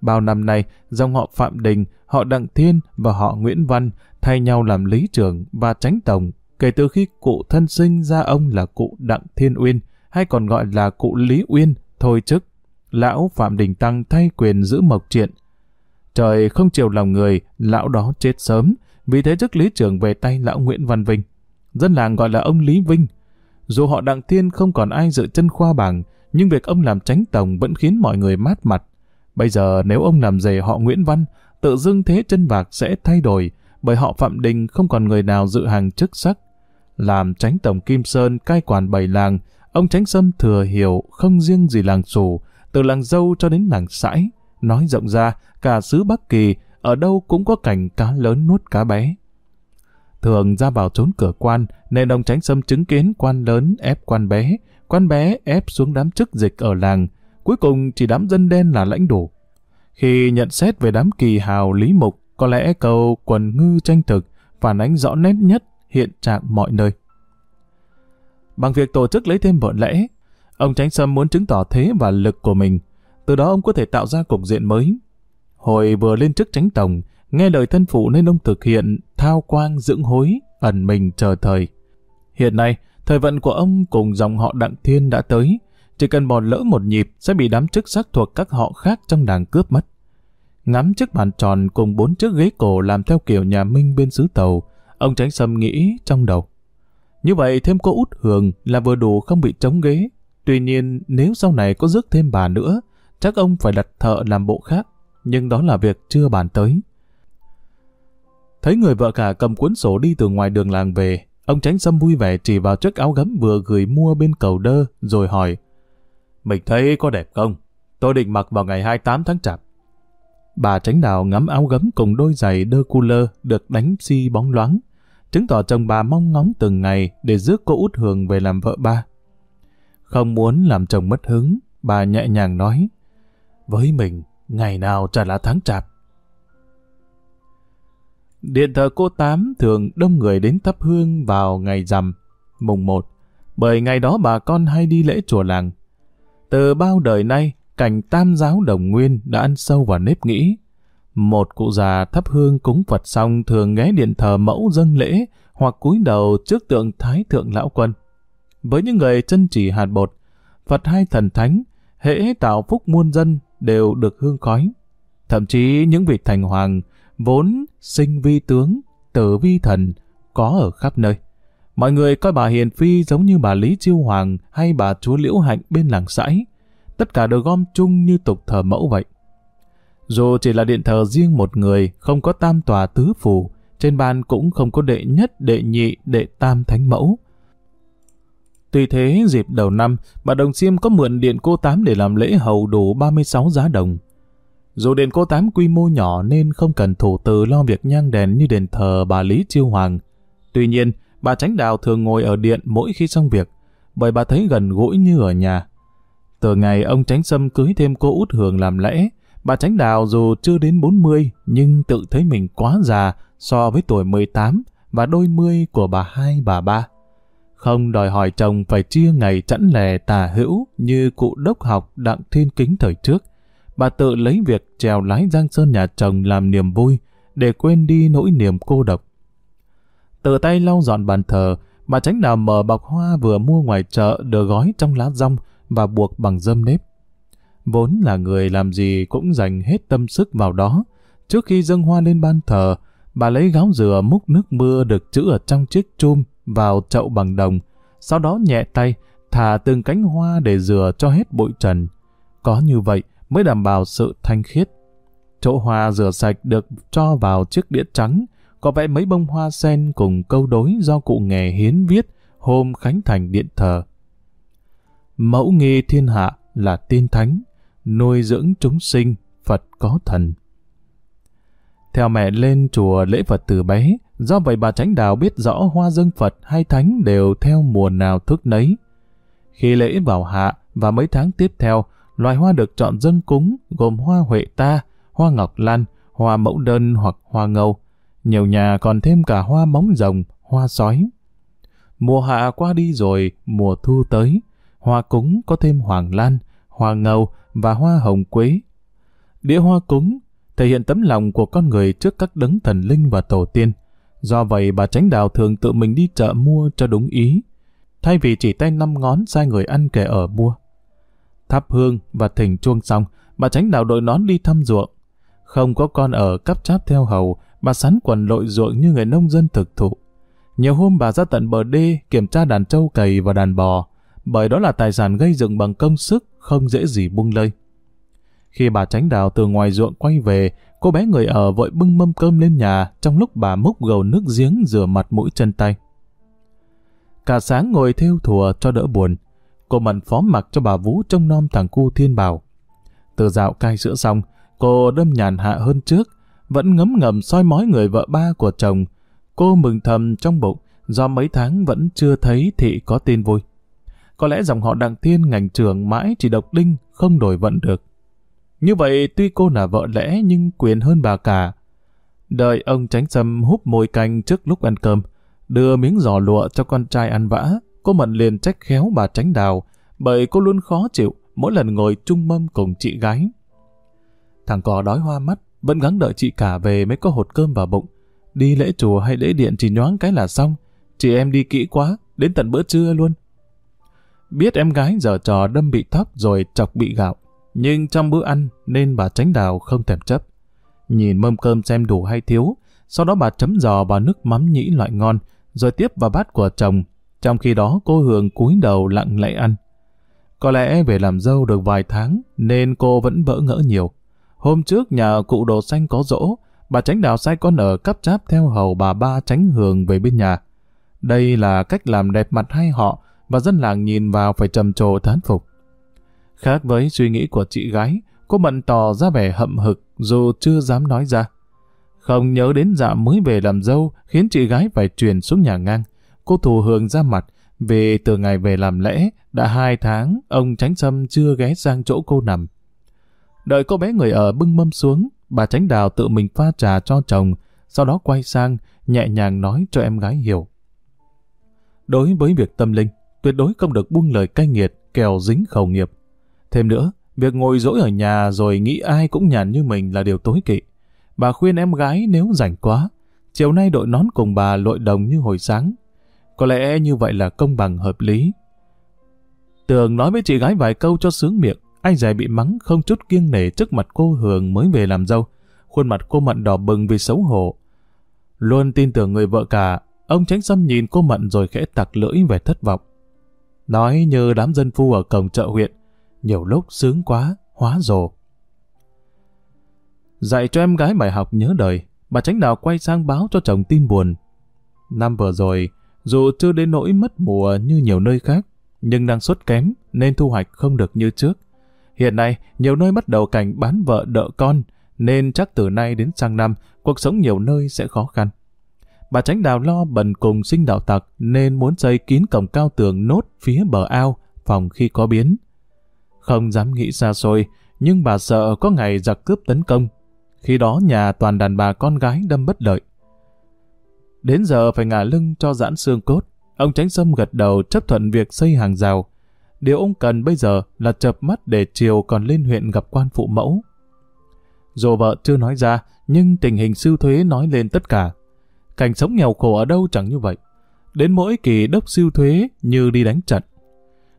Bao năm nay, dòng họ Phạm Đình, họ Đặng Thiên và họ Nguyễn Văn thay nhau làm lý trưởng và tránh tổng kể từ khi cụ thân sinh ra ông là cụ Đặng Thiên Uyên, hay còn gọi là cụ Lý Uyên, thôi chức. Lão Phạm Đình Tăng thay quyền giữ mộc triện. Trời không chiều lòng người, lão đó chết sớm, vì thế chức lý trưởng về tay lão Nguyễn Văn Vinh. Dân làng gọi là ông Lý Vinh. Dù họ Đặng Thiên không còn ai dự chân khoa bảng, nhưng việc ông làm tránh tổng vẫn khiến mọi người mát mặt. Bây giờ nếu ông làm rể họ Nguyễn Văn, tự dưng thế chân vạc sẽ thay đổi, bởi họ Phạm Đình không còn người nào dự hàng chức sắc. Làm tránh tổng Kim Sơn cai quản bảy làng, ông tránh sâm thừa hiểu không riêng gì làng Sủ, từ làng dâu cho đến làng sãi. Nói rộng ra, cả xứ Bắc Kỳ, ở đâu cũng có cảnh cá lớn nuốt cá bé. Thường ra vào trốn cửa quan, nên ông tránh sâm chứng kiến quan lớn ép quan bé, quan bé ép xuống đám chức dịch ở làng, cuối cùng chỉ đám dân đen là lãnh đủ. Khi nhận xét về đám kỳ hào Lý Mục, có lẽ câu quần ngư tranh thực phản ánh rõ nét nhất hiện trạng mọi nơi. Bằng việc tổ chức lấy thêm vợ lẽ, ông Tránh Sâm muốn chứng tỏ thế và lực của mình, từ đó ông có thể tạo ra cục diện mới. Hồi vừa lên chức tránh tổng, nghe lời thân phụ nên ông thực hiện thao quang dưỡng hối, ẩn mình chờ thời. Hiện nay, thời vận của ông cùng dòng họ Đặng Thiên đã tới, chỉ cần bỏ lỡ một nhịp sẽ bị đám chức sắc thuộc các họ khác trong đảng cướp mất. Ngắm chiếc bàn tròn cùng bốn chiếc ghế cổ làm theo kiểu nhà Minh bên xứ tàu, ông Tránh Sâm nghĩ trong đầu. Như vậy thêm cô út hường là vừa đủ không bị trống ghế. Tuy nhiên nếu sau này có rước thêm bà nữa, chắc ông phải đặt thợ làm bộ khác. Nhưng đó là việc chưa bàn tới. Thấy người vợ cả cầm cuốn sổ đi từ ngoài đường làng về, ông Tránh Sâm vui vẻ chỉ vào chiếc áo gấm vừa gửi mua bên cầu đơ, rồi hỏi. Mình thấy có đẹp không? Tôi định mặc vào ngày 28 tháng chạp. Bà tránh đào ngắm áo gấm cùng đôi giày đơ cu lơ được đánh xi bóng loáng, chứng tỏ chồng bà mong ngóng từng ngày để rước cô út hường về làm vợ ba. Không muốn làm chồng mất hứng, bà nhẹ nhàng nói, với mình, ngày nào chả là tháng chạp. Điện thờ cô Tám thường đông người đến thắp hương vào ngày rằm, mùng 1, bởi ngày đó bà con hay đi lễ chùa làng. Từ bao đời nay, cảnh tam giáo đồng nguyên đã ăn sâu vào nếp nghĩ. Một cụ già thắp hương cúng Phật xong thường ghé điện thờ mẫu dâng lễ hoặc cúi đầu trước tượng Thái Thượng Lão Quân. Với những người chân chỉ hạt bột, Phật hay thần thánh, hễ tạo phúc muôn dân đều được hương khói. Thậm chí những vị thành hoàng vốn sinh vi tướng, tử vi thần có ở khắp nơi. Mọi người coi bà Hiền Phi giống như bà Lý Chiêu Hoàng hay bà chúa Liễu Hạnh bên làng sãi, tất cả đều gom chung như tục thờ mẫu vậy. Dù chỉ là điện thờ riêng một người, không có tam tòa tứ phủ, trên bàn cũng không có đệ nhất, đệ nhị, đệ tam thánh mẫu. Tuy thế, dịp đầu năm, bà Đồng Xiêm có mượn điện cô Tám để làm lễ hầu đủ 36 giá đồng. Dù điện cô Tám quy mô nhỏ nên không cần thủ từ lo việc nhang đèn như đền thờ bà Lý Chiêu Hoàng. Tuy nhiên, bà Tránh Đào thường ngồi ở điện mỗi khi xong việc, bởi bà thấy gần gũi như ở nhà. Từ ngày ông Tránh Sâm cưới thêm cô út Hường làm lễ, bà Tránh Đào dù chưa đến 40 nhưng tự thấy mình quá già so với tuổi 18 và đôi mươi của bà hai bà ba. Không đòi hỏi chồng phải chia ngày chẵn lẻ tà hữu như cụ đốc học đặng thiên kính thời trước. Bà tự lấy việc trèo lái Giang Sơn nhà chồng làm niềm vui để quên đi nỗi niềm cô độc. Tự tay lau dọn bàn thờ, bà tránh đào mở bọc hoa vừa mua ngoài chợ được gói trong lá rong và buộc bằng dâm nếp. Vốn là người làm gì cũng dành hết tâm sức vào đó. Trước khi dâng hoa lên ban thờ, bà lấy gáo dừa múc nước mưa được chữ ở trong chiếc chum vào chậu bằng đồng, sau đó nhẹ tay thả từng cánh hoa để dừa cho hết bụi trần. Có như vậy mới đảm bảo sự thanh khiết. Chỗ hoa rửa sạch được cho vào chiếc đĩa trắng, có vẽ mấy bông hoa sen cùng câu đối do cụ nghề hiến viết hôm khánh thành điện thờ. Mẫu nghi thiên hạ là tiên thánh, nuôi dưỡng chúng sinh, Phật có thần. Theo mẹ lên chùa lễ Phật từ bé, do vậy bà Tránh Đào biết rõ hoa dân Phật hay thánh đều theo mùa nào thức nấy. Khi lễ vào hạ và mấy tháng tiếp theo, loài hoa được chọn dân cúng gồm hoa huệ ta, hoa ngọc lan, hoa mẫu đơn hoặc hoa ngâu. Nhiều nhà còn thêm cả hoa móng rồng, hoa sói. Mùa hạ qua đi rồi, mùa thu tới. Hoa cúng có thêm hoàng lan, hoa ngâu và hoa hồng quế. Đĩa hoa cúng thể hiện tấm lòng của con người trước các đấng thần linh và tổ tiên. Do vậy bà Tránh Đào thường tự mình đi chợ mua cho đúng ý, thay vì chỉ tay năm ngón sai người ăn kẻ ở mua. Thắp hương và thỉnh chuông xong, bà Tránh Đào đội nón đi thăm ruộng. Không có con ở cắp cháp theo hầu, bà sắn quần lội ruộng như người nông dân thực thụ. Nhiều hôm bà ra tận bờ đê kiểm tra đàn trâu cầy và đàn bò, bởi đó là tài sản gây dựng bằng công sức, không dễ gì buông lơi. Khi bà tránh đào từ ngoài ruộng quay về, cô bé người ở vội bưng mâm cơm lên nhà trong lúc bà múc gầu nước giếng rửa mặt mũi chân tay. Cả sáng ngồi theo thùa cho đỡ buồn, cô mận phó mặc cho bà Vũ trông nom thằng cu thiên bảo. Từ dạo cai sữa xong, cô đâm nhàn hạ hơn trước, vẫn ngấm ngầm soi mói người vợ ba của chồng. Cô mừng thầm trong bụng, do mấy tháng vẫn chưa thấy thị có tin vui. Có lẽ dòng họ đặng thiên ngành trường mãi chỉ độc đinh, không đổi vận được. Như vậy tuy cô là vợ lẽ nhưng quyền hơn bà cả. Đợi ông tránh sâm húp môi canh trước lúc ăn cơm, đưa miếng giò lụa cho con trai ăn vã, cô Mận liền trách khéo bà tránh đào, bởi cô luôn khó chịu mỗi lần ngồi chung mâm cùng chị gái. Thằng cò đói hoa mắt, vẫn gắng đợi chị cả về mới có hột cơm vào bụng. Đi lễ chùa hay lễ điện chỉ nhoáng cái là xong, chị em đi kỹ quá, đến tận bữa trưa luôn. Biết em gái giờ trò đâm bị tóc rồi chọc bị gạo, nhưng trong bữa ăn nên bà tránh đào không thèm chấp. Nhìn mâm cơm xem đủ hay thiếu, sau đó bà chấm giò vào nước mắm nhĩ loại ngon, rồi tiếp vào bát của chồng. Trong khi đó cô Hường cúi đầu lặng lẽ ăn. Có lẽ về làm dâu được vài tháng nên cô vẫn bỡ ngỡ nhiều. Hôm trước nhà cụ đồ xanh có rỗ, bà tránh đào sai con ở cắp cháp theo hầu bà ba tránh hường về bên nhà. Đây là cách làm đẹp mặt hai họ và dân làng nhìn vào phải trầm trồ thán phục. Khác với suy nghĩ của chị gái, cô bận tỏ ra vẻ hậm hực dù chưa dám nói ra. Không nhớ đến dạ mới về làm dâu khiến chị gái phải truyền xuống nhà ngang. Cô thù hưởng ra mặt vì từ ngày về làm lễ đã hai tháng ông Tránh Sâm chưa ghé sang chỗ cô nằm. Đợi cô bé người ở bưng mâm xuống, bà Tránh Đào tự mình pha trà cho chồng, sau đó quay sang nhẹ nhàng nói cho em gái hiểu. Đối với việc tâm linh, tuyệt đối không được buông lời cay nghiệt, kèo dính khẩu nghiệp. Thêm nữa, việc ngồi dỗi ở nhà rồi nghĩ ai cũng nhàn như mình là điều tối kỵ. Bà khuyên em gái nếu rảnh quá, chiều nay đội nón cùng bà lội đồng như hồi sáng. Có lẽ như vậy là công bằng hợp lý. Tường nói với chị gái vài câu cho sướng miệng, anh dài bị mắng không chút kiêng nể trước mặt cô Hường mới về làm dâu. Khuôn mặt cô Mận đỏ bừng vì xấu hổ. Luôn tin tưởng người vợ cả, ông tránh xâm nhìn cô Mận rồi khẽ tặc lưỡi về thất vọng. Nói như đám dân phu ở cổng chợ huyện, nhiều lúc sướng quá, hóa rồ. Dạy cho em gái bài học nhớ đời, bà tránh đào quay sang báo cho chồng tin buồn. Năm vừa rồi, dù chưa đến nỗi mất mùa như nhiều nơi khác, nhưng năng suất kém nên thu hoạch không được như trước. Hiện nay, nhiều nơi bắt đầu cảnh bán vợ đỡ con, nên chắc từ nay đến sang năm, cuộc sống nhiều nơi sẽ khó khăn. Bà tránh đào lo bần cùng sinh đạo tặc nên muốn xây kín cổng cao tường nốt phía bờ ao, phòng khi có biến. Không dám nghĩ xa xôi, nhưng bà sợ có ngày giặc cướp tấn công. Khi đó nhà toàn đàn bà con gái đâm bất lợi. Đến giờ phải ngả lưng cho giãn xương cốt, ông Tránh Sâm gật đầu chấp thuận việc xây hàng rào. Điều ông cần bây giờ là chập mắt để chiều còn lên huyện gặp quan phụ mẫu. Dù vợ chưa nói ra, nhưng tình hình siêu thuế nói lên tất cả. Cảnh sống nghèo khổ ở đâu chẳng như vậy. Đến mỗi kỳ đốc siêu thuế như đi đánh trận.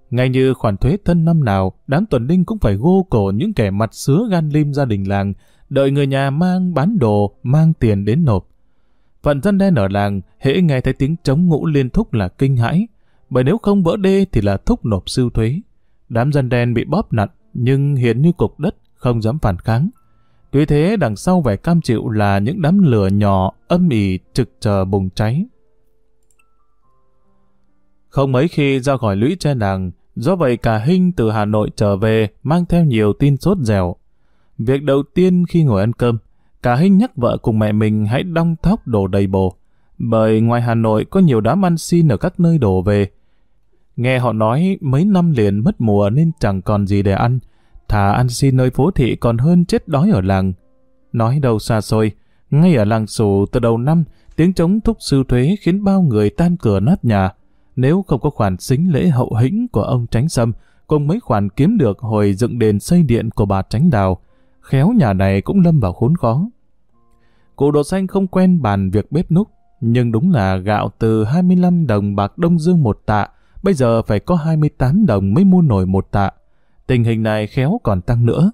Ngay như khoản thuế thân năm nào, đám tuần linh cũng phải gô cổ những kẻ mặt sứa gan lim gia đình làng, đợi người nhà mang bán đồ, mang tiền đến nộp. Phận dân đen ở làng, hễ nghe thấy tiếng chống ngũ liên thúc là kinh hãi, bởi nếu không vỡ đê thì là thúc nộp siêu thuế. Đám dân đen bị bóp nặn, nhưng hiện như cục đất, không dám phản kháng. Tuy thế đằng sau vẻ cam chịu là những đám lửa nhỏ âm ỉ trực chờ bùng cháy. Không mấy khi ra khỏi lũy tre nàng do vậy cả Hinh từ Hà Nội trở về mang theo nhiều tin sốt dẻo. Việc đầu tiên khi ngồi ăn cơm, cả Hinh nhắc vợ cùng mẹ mình hãy đong thóc đổ đầy bồ. Bởi ngoài Hà Nội có nhiều đám ăn xin ở các nơi đổ về. Nghe họ nói mấy năm liền mất mùa nên chẳng còn gì để ăn, thà ăn xin nơi phố thị còn hơn chết đói ở làng. Nói đâu xa xôi, ngay ở làng sù từ đầu năm, tiếng trống thúc sư thuế khiến bao người tan cửa nát nhà. Nếu không có khoản xính lễ hậu hĩnh của ông Tránh Sâm, cùng mấy khoản kiếm được hồi dựng đền xây điện của bà Tránh Đào, khéo nhà này cũng lâm vào khốn khó. Cụ đồ xanh không quen bàn việc bếp núc, nhưng đúng là gạo từ 25 đồng bạc Đông Dương một tạ, bây giờ phải có 28 đồng mới mua nổi một tạ. Tình hình này khéo còn tăng nữa.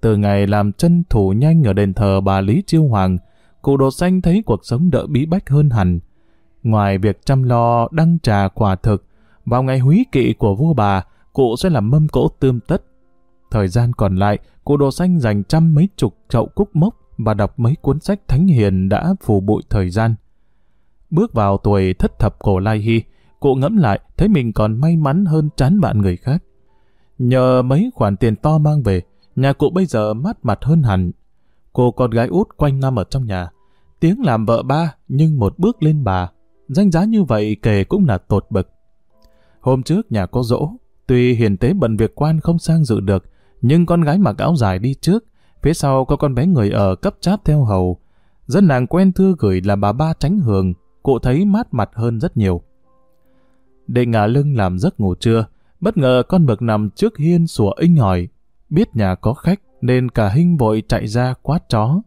Từ ngày làm chân thủ nhanh ở đền thờ bà Lý Chiêu Hoàng, cụ đồ xanh thấy cuộc sống đỡ bí bách hơn hẳn. Ngoài việc chăm lo đăng trà quả thực, vào ngày húy kỵ của vua bà, cụ sẽ làm mâm cỗ tươm tất. Thời gian còn lại, cụ đồ xanh dành trăm mấy chục chậu cúc mốc và đọc mấy cuốn sách thánh hiền đã phủ bụi thời gian. Bước vào tuổi thất thập cổ lai hy, cụ ngẫm lại thấy mình còn may mắn hơn chán bạn người khác. Nhờ mấy khoản tiền to mang về, nhà cụ bây giờ mát mặt hơn hẳn. Cô con gái út quanh năm ở trong nhà. Tiếng làm vợ ba, nhưng một bước lên bà. Danh giá như vậy kể cũng là tột bậc. Hôm trước nhà có dỗ, tuy hiền tế bận việc quan không sang dự được, nhưng con gái mặc áo dài đi trước, phía sau có con bé người ở cấp cháp theo hầu. Dân làng quen thưa gửi là bà ba tránh hường, cụ thấy mát mặt hơn rất nhiều. Để ngả lưng làm giấc ngủ trưa, bất ngờ con bực nằm trước hiên sủa inh hỏi, biết nhà có khách nên cả hinh vội chạy ra quát chó.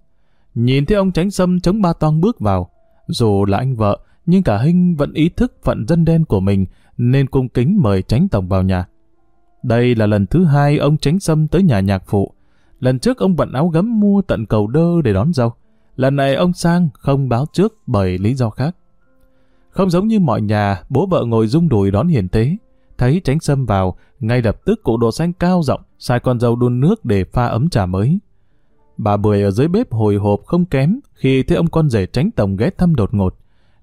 Nhìn thấy ông tránh sâm chống ba toang bước vào, dù là anh vợ, nhưng cả hinh vẫn ý thức phận dân đen của mình nên cung kính mời tránh tổng vào nhà. Đây là lần thứ hai ông tránh sâm tới nhà nhạc phụ. Lần trước ông bận áo gấm mua tận cầu đơ để đón dâu. Lần này ông sang không báo trước bởi lý do khác. Không giống như mọi nhà, bố vợ ngồi rung đùi đón hiền tế. Thấy tránh sâm vào, ngay lập tức cụ đồ xanh cao rộng, sai con dâu đun nước để pha ấm trà mới. Bà Bưởi ở dưới bếp hồi hộp không kém khi thấy ông con rể tránh tổng ghé thăm đột ngột.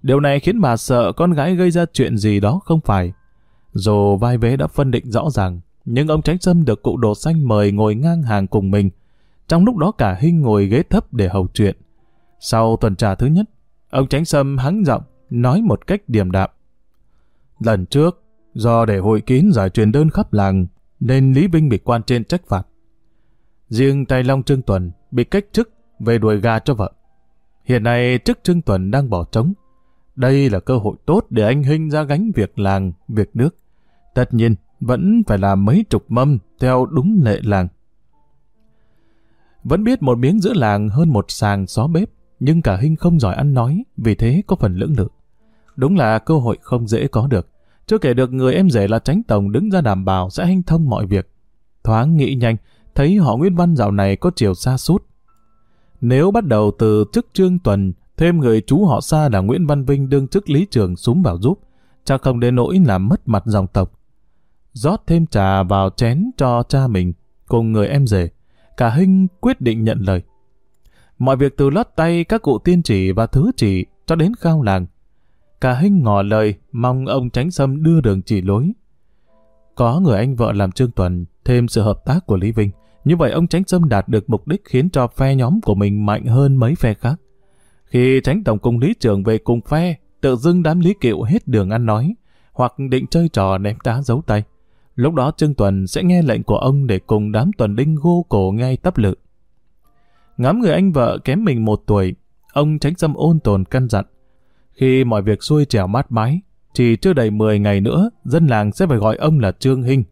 Điều này khiến bà sợ con gái gây ra chuyện gì đó không phải. Dù vai vế đã phân định rõ ràng, nhưng ông tránh sâm được cụ đồ xanh mời ngồi ngang hàng cùng mình. Trong lúc đó cả Hinh ngồi ghế thấp để hầu chuyện. Sau tuần trà thứ nhất, ông tránh sâm hắng giọng, nói một cách điềm đạm. Lần trước, do để hội kín giải truyền đơn khắp làng, nên Lý Vinh bị quan trên trách phạt. Riêng tay Long Trương Tuần bị cách chức về đuổi gà cho vợ. Hiện nay chức Trương Tuần đang bỏ trống. Đây là cơ hội tốt để anh Hinh ra gánh việc làng, việc nước. Tất nhiên, vẫn phải làm mấy chục mâm theo đúng lệ làng. Vẫn biết một miếng giữa làng hơn một sàng xó bếp, nhưng cả Hinh không giỏi ăn nói, vì thế có phần lưỡng lự. Đúng là cơ hội không dễ có được. Chưa kể được người em rể là tránh tổng đứng ra đảm bảo sẽ hanh thông mọi việc. Thoáng nghĩ nhanh, thấy họ Nguyễn Văn dạo này có chiều xa sút Nếu bắt đầu từ chức trương tuần, thêm người chú họ xa là Nguyễn Văn Vinh đương chức lý trường súng vào giúp, chắc không đến nỗi làm mất mặt dòng tộc. rót thêm trà vào chén cho cha mình, cùng người em rể. Cả Hinh quyết định nhận lời. Mọi việc từ lót tay các cụ tiên chỉ và thứ chỉ cho đến khao làng. Cả Hinh ngỏ lời mong ông Tránh Sâm đưa đường chỉ lối. Có người anh vợ làm Trương Tuần, thêm sự hợp tác của Lý Vinh. Như vậy ông Tránh Sâm đạt được mục đích khiến cho phe nhóm của mình mạnh hơn mấy phe khác. Khi Tránh Tổng cùng Lý Trường về cùng phe, tự dưng đám Lý Kiệu hết đường ăn nói, hoặc định chơi trò ném đá giấu tay. Lúc đó Trương Tuần sẽ nghe lệnh của ông để cùng đám tuần đinh gô cổ ngay tấp lự. Ngắm người anh vợ kém mình một tuổi, ông Tránh Sâm ôn tồn căn dặn. Khi mọi việc xuôi trèo mát mái, chỉ chưa đầy 10 ngày nữa, dân làng sẽ phải gọi ông là Trương Hinh.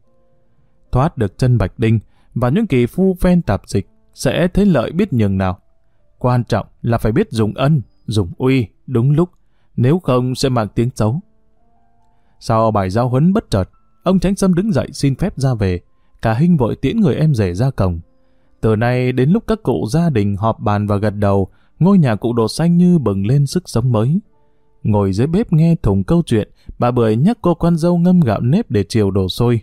Thoát được chân Bạch Đinh và những kỳ phu phen tạp dịch sẽ thấy lợi biết nhường nào. Quan trọng là phải biết dùng ân, dùng uy, đúng lúc, nếu không sẽ mang tiếng xấu. Sau bài giao huấn bất chợt, ông Tránh Sâm đứng dậy xin phép ra về, cả Hinh vội tiễn người em rể ra cổng. Từ nay đến lúc các cụ gia đình họp bàn và gật đầu, ngôi nhà cụ đồ xanh như bừng lên sức sống mới. Ngồi dưới bếp nghe thùng câu chuyện, bà Bưởi nhắc cô con dâu ngâm gạo nếp để chiều đổ sôi.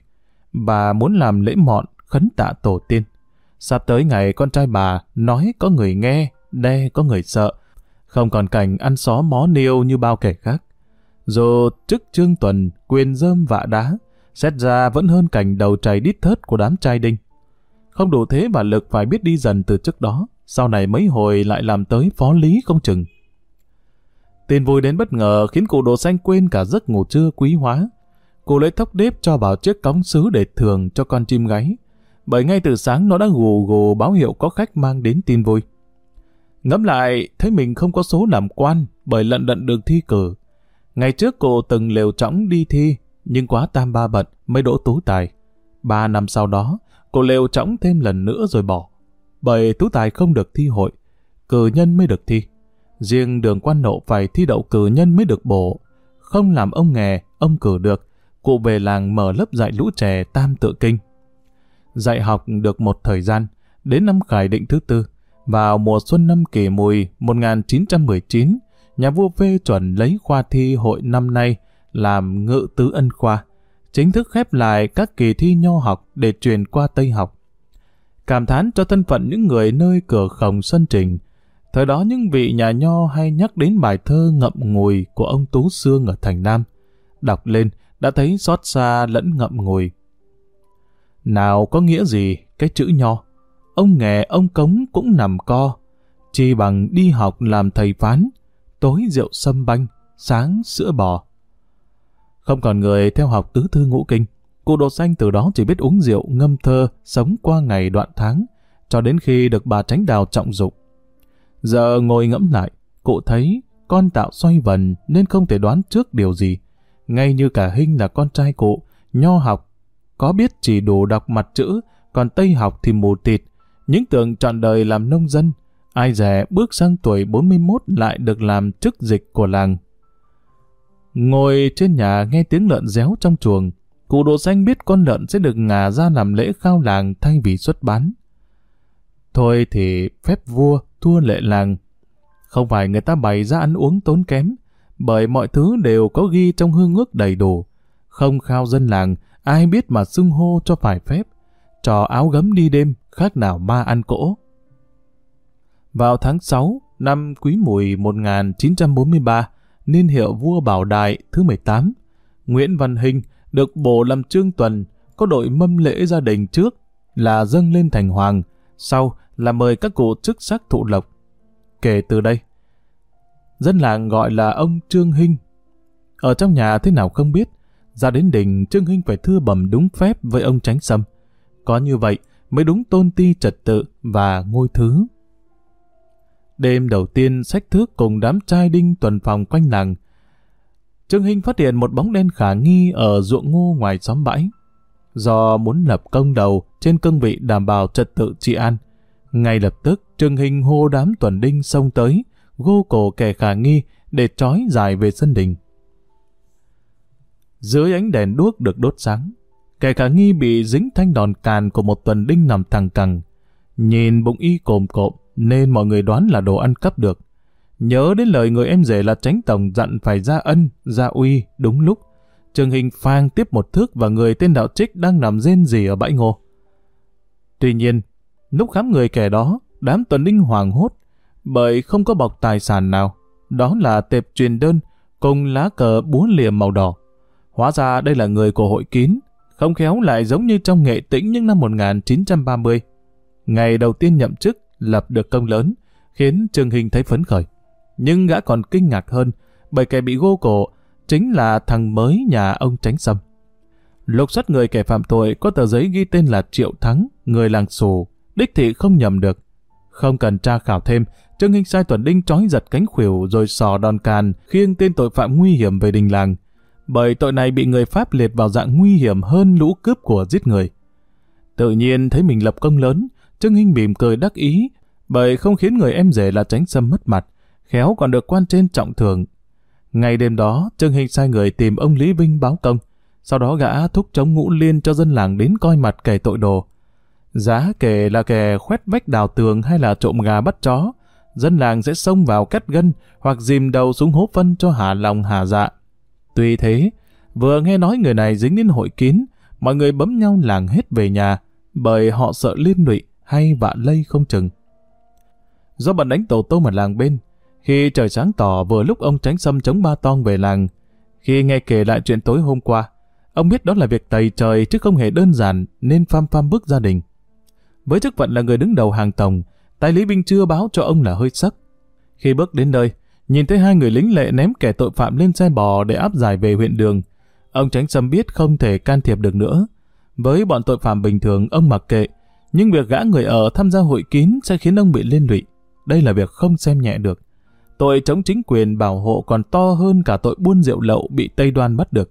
Bà muốn làm lễ mọn, khấn tạ tổ tiên. Sắp tới ngày con trai bà nói có người nghe, đe có người sợ. Không còn cảnh ăn xó mó niêu như bao kẻ khác. Dù chức trương tuần, quyền dơm vạ đá, xét ra vẫn hơn cảnh đầu chày đít thớt của đám trai đinh. Không đủ thế bà Lực phải biết đi dần từ trước đó, sau này mấy hồi lại làm tới phó lý không chừng. Tin vui đến bất ngờ khiến cụ đồ xanh quên cả giấc ngủ trưa quý hóa. Cụ lấy thóc đếp cho vào chiếc cống sứ để thường cho con chim gáy. bởi ngay từ sáng nó đã gù gù báo hiệu có khách mang đến tin vui. Ngẫm lại, thấy mình không có số làm quan bởi lận đận được thi cử. Ngày trước cô từng lều trõng đi thi, nhưng quá tam ba bận mới đỗ tú tài. Ba năm sau đó, cô lều trõng thêm lần nữa rồi bỏ. Bởi tú tài không được thi hội, cử nhân mới được thi. Riêng đường quan nộ phải thi đậu cử nhân mới được bổ. Không làm ông nghề, ông cử được. Cụ về làng mở lớp dạy lũ trẻ tam tự kinh. Dạy học được một thời gian, đến năm khải định thứ tư, vào mùa xuân năm kỷ mùi 1919, nhà vua phê chuẩn lấy khoa thi hội năm nay làm ngự tứ ân khoa, chính thức khép lại các kỳ thi nho học để truyền qua Tây học. Cảm thán cho thân phận những người nơi cửa khổng sân trình, thời đó những vị nhà nho hay nhắc đến bài thơ ngậm ngùi của ông Tú Sương ở thành Nam. Đọc lên đã thấy xót xa lẫn ngậm ngùi. Nào có nghĩa gì cái chữ nho? Ông nghề ông cống cũng nằm co, chỉ bằng đi học làm thầy phán, tối rượu sâm banh, sáng sữa bò. Không còn người theo học tứ thư ngũ kinh, cụ đồ xanh từ đó chỉ biết uống rượu, ngâm thơ, sống qua ngày đoạn tháng, cho đến khi được bà tránh đào trọng dụng. Giờ ngồi ngẫm lại, cụ thấy con tạo xoay vần nên không thể đoán trước điều gì. Ngay như cả Hinh là con trai cụ, nho học, có biết chỉ đủ đọc mặt chữ, còn Tây học thì mù tịt. Những tưởng trọn đời làm nông dân, ai dè bước sang tuổi 41 lại được làm chức dịch của làng. Ngồi trên nhà nghe tiếng lợn réo trong chuồng, cụ đồ xanh biết con lợn sẽ được ngà ra làm lễ khao làng thay vì xuất bán. Thôi thì phép vua thua lệ làng. Không phải người ta bày ra ăn uống tốn kém, bởi mọi thứ đều có ghi trong hương ước đầy đủ. Không khao dân làng, ai biết mà xưng hô cho phải phép. Trò áo gấm đi đêm, khác nào ma ăn cỗ. Vào tháng 6 năm Quý Mùi 1943, niên hiệu vua Bảo Đại thứ 18, Nguyễn Văn Hinh được bổ làm trương tuần, có đội mâm lễ gia đình trước là dâng lên thành hoàng, sau là mời các cụ chức sắc thụ lộc. Kể từ đây, dân làng gọi là ông Trương Hinh. Ở trong nhà thế nào không biết, ra đến đình Trương Hinh phải thưa bẩm đúng phép với ông Tránh Sâm. Có như vậy mới đúng tôn ti trật tự và ngôi thứ. Đêm đầu tiên sách thước cùng đám trai đinh tuần phòng quanh làng. Trương Hinh phát hiện một bóng đen khả nghi ở ruộng ngô ngoài xóm bãi. Do muốn lập công đầu trên cương vị đảm bảo trật tự trị an, ngay lập tức Trương hình hô đám tuần đinh xông tới, gô cổ kẻ khả nghi để trói dài về sân đình. Dưới ánh đèn đuốc được đốt sáng, kẻ khả nghi bị dính thanh đòn càn của một tuần đinh nằm thẳng cẳng. Nhìn bụng y cồm cộm, nên mọi người đoán là đồ ăn cắp được. Nhớ đến lời người em rể là tránh tổng dặn phải ra ân, ra uy, đúng lúc. Trường hình phang tiếp một thước và người tên đạo trích đang nằm rên rỉ ở bãi ngô. Tuy nhiên, lúc khám người kẻ đó, đám tuần linh hoàng hốt, bởi không có bọc tài sản nào. Đó là tệp truyền đơn cùng lá cờ búa liềm màu đỏ. Hóa ra đây là người của hội kín, không khéo lại giống như trong nghệ tĩnh những năm 1930. Ngày đầu tiên nhậm chức, lập được công lớn, khiến Trương Hình thấy phấn khởi. Nhưng gã còn kinh ngạc hơn, bởi kẻ bị gô cổ chính là thằng mới nhà ông Tránh Sâm. Lục xuất người kẻ phạm tội có tờ giấy ghi tên là Triệu Thắng, người làng xù, đích thị không nhầm được. Không cần tra khảo thêm, Trương Hinh sai tuần đinh trói giật cánh khuỷu rồi sò đòn càn khiêng tên tội phạm nguy hiểm về đình làng. Bởi tội này bị người Pháp liệt vào dạng nguy hiểm hơn lũ cướp của giết người. Tự nhiên thấy mình lập công lớn, Trương Hinh mỉm cười đắc ý, bởi không khiến người em rể là tránh sâm mất mặt, khéo còn được quan trên trọng thưởng. Ngày đêm đó, Trương Hinh sai người tìm ông Lý Vinh báo công, sau đó gã thúc chống ngũ liên cho dân làng đến coi mặt kẻ tội đồ. Giá kể là kẻ khoét vách đào tường hay là trộm gà bắt chó, dân làng sẽ xông vào cắt gân hoặc dìm đầu xuống hố phân cho hà lòng hà dạ. Tuy thế, vừa nghe nói người này dính đến hội kín, mọi người bấm nhau làng hết về nhà, bởi họ sợ liên lụy hay vạ lây không chừng. Do bận đánh tổ tôm ở làng bên, khi trời sáng tỏ vừa lúc ông tránh xâm chống ba tong về làng, khi nghe kể lại chuyện tối hôm qua, ông biết đó là việc tày trời chứ không hề đơn giản nên pham pham bước gia đình. Với chức phận là người đứng đầu hàng tổng, tài lý binh chưa báo cho ông là hơi sắc. Khi bước đến nơi, nhìn thấy hai người lính lệ ném kẻ tội phạm lên xe bò để áp giải về huyện đường, ông tránh xâm biết không thể can thiệp được nữa. Với bọn tội phạm bình thường, ông mặc kệ, Nhưng việc gã người ở tham gia hội kín sẽ khiến ông bị liên lụy. Đây là việc không xem nhẹ được. Tội chống chính quyền bảo hộ còn to hơn cả tội buôn rượu lậu bị Tây Đoan bắt được.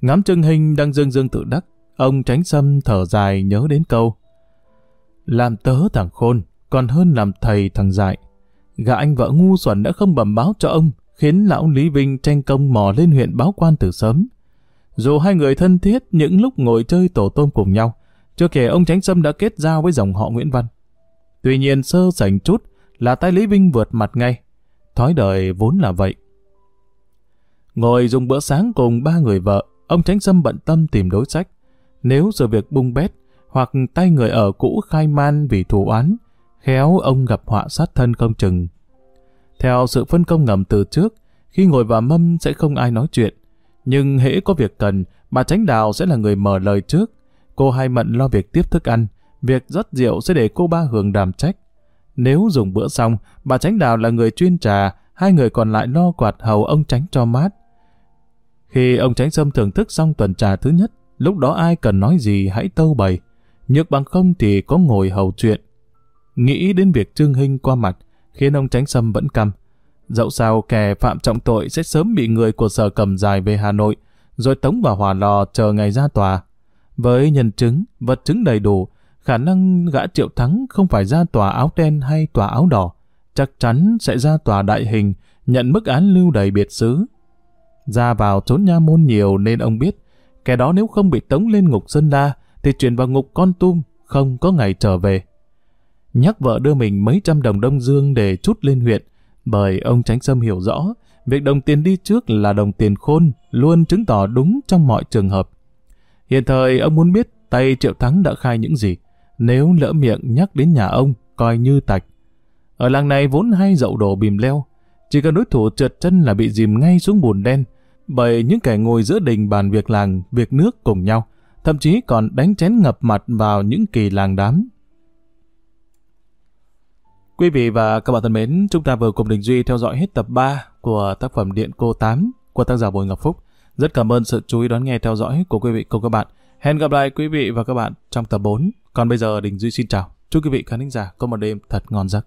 Ngắm chân Hình đang dương dương tự đắc, ông tránh sâm thở dài nhớ đến câu. Làm tớ thằng khôn, còn hơn làm thầy thằng dại. Gã anh vợ ngu xuẩn đã không bẩm báo cho ông, khiến lão Lý Vinh tranh công mò lên huyện báo quan từ sớm. Dù hai người thân thiết những lúc ngồi chơi tổ tôm cùng nhau, chưa kể ông Tránh Sâm đã kết giao với dòng họ Nguyễn Văn. Tuy nhiên sơ sảnh chút là tay Lý Vinh vượt mặt ngay. Thói đời vốn là vậy. Ngồi dùng bữa sáng cùng ba người vợ, ông Tránh Sâm bận tâm tìm đối sách. Nếu sự việc bung bét, hoặc tay người ở cũ khai man vì thù oán, khéo ông gặp họa sát thân không chừng. Theo sự phân công ngầm từ trước, khi ngồi vào mâm sẽ không ai nói chuyện. Nhưng hễ có việc cần, bà Tránh Đào sẽ là người mở lời trước. Cô Hai Mận lo việc tiếp thức ăn, việc rót rượu sẽ để cô Ba Hường đảm trách. Nếu dùng bữa xong, bà Tránh Đào là người chuyên trà, hai người còn lại lo quạt hầu ông Tránh cho mát. Khi ông Tránh Sâm thưởng thức xong tuần trà thứ nhất, lúc đó ai cần nói gì hãy tâu bày. Nhược bằng không thì có ngồi hầu chuyện. Nghĩ đến việc Trương hình qua mặt, khiến ông Tránh Sâm vẫn căm. Dẫu sao kẻ phạm trọng tội sẽ sớm bị người của sở cầm dài về Hà Nội, rồi tống vào hỏa lò chờ ngày ra tòa. Với nhân chứng, vật chứng đầy đủ, khả năng gã triệu thắng không phải ra tòa áo đen hay tòa áo đỏ, chắc chắn sẽ ra tòa đại hình, nhận mức án lưu đầy biệt xứ. Ra vào trốn nha môn nhiều nên ông biết, kẻ đó nếu không bị tống lên ngục Sơn La, thì chuyển vào ngục con tum, không có ngày trở về. Nhắc vợ đưa mình mấy trăm đồng Đông Dương để chút lên huyện, bởi ông Tránh Sâm hiểu rõ, việc đồng tiền đi trước là đồng tiền khôn, luôn chứng tỏ đúng trong mọi trường hợp. Hiện thời ông muốn biết tay Triệu Thắng đã khai những gì, nếu lỡ miệng nhắc đến nhà ông, coi như tạch. Ở làng này vốn hay dậu đổ bìm leo, chỉ cần đối thủ trượt chân là bị dìm ngay xuống bùn đen, bởi những kẻ ngồi giữa đình bàn việc làng, việc nước cùng nhau, thậm chí còn đánh chén ngập mặt vào những kỳ làng đám. Quý vị và các bạn thân mến, chúng ta vừa cùng Đình Duy theo dõi hết tập 3 của tác phẩm Điện Cô 8 của tác giả Bùi Ngọc Phúc. Rất cảm ơn sự chú ý đón nghe theo dõi của quý vị cùng các bạn. Hẹn gặp lại quý vị và các bạn trong tập 4. Còn bây giờ Đình Duy xin chào. Chúc quý vị khán giả có một đêm thật ngon giấc.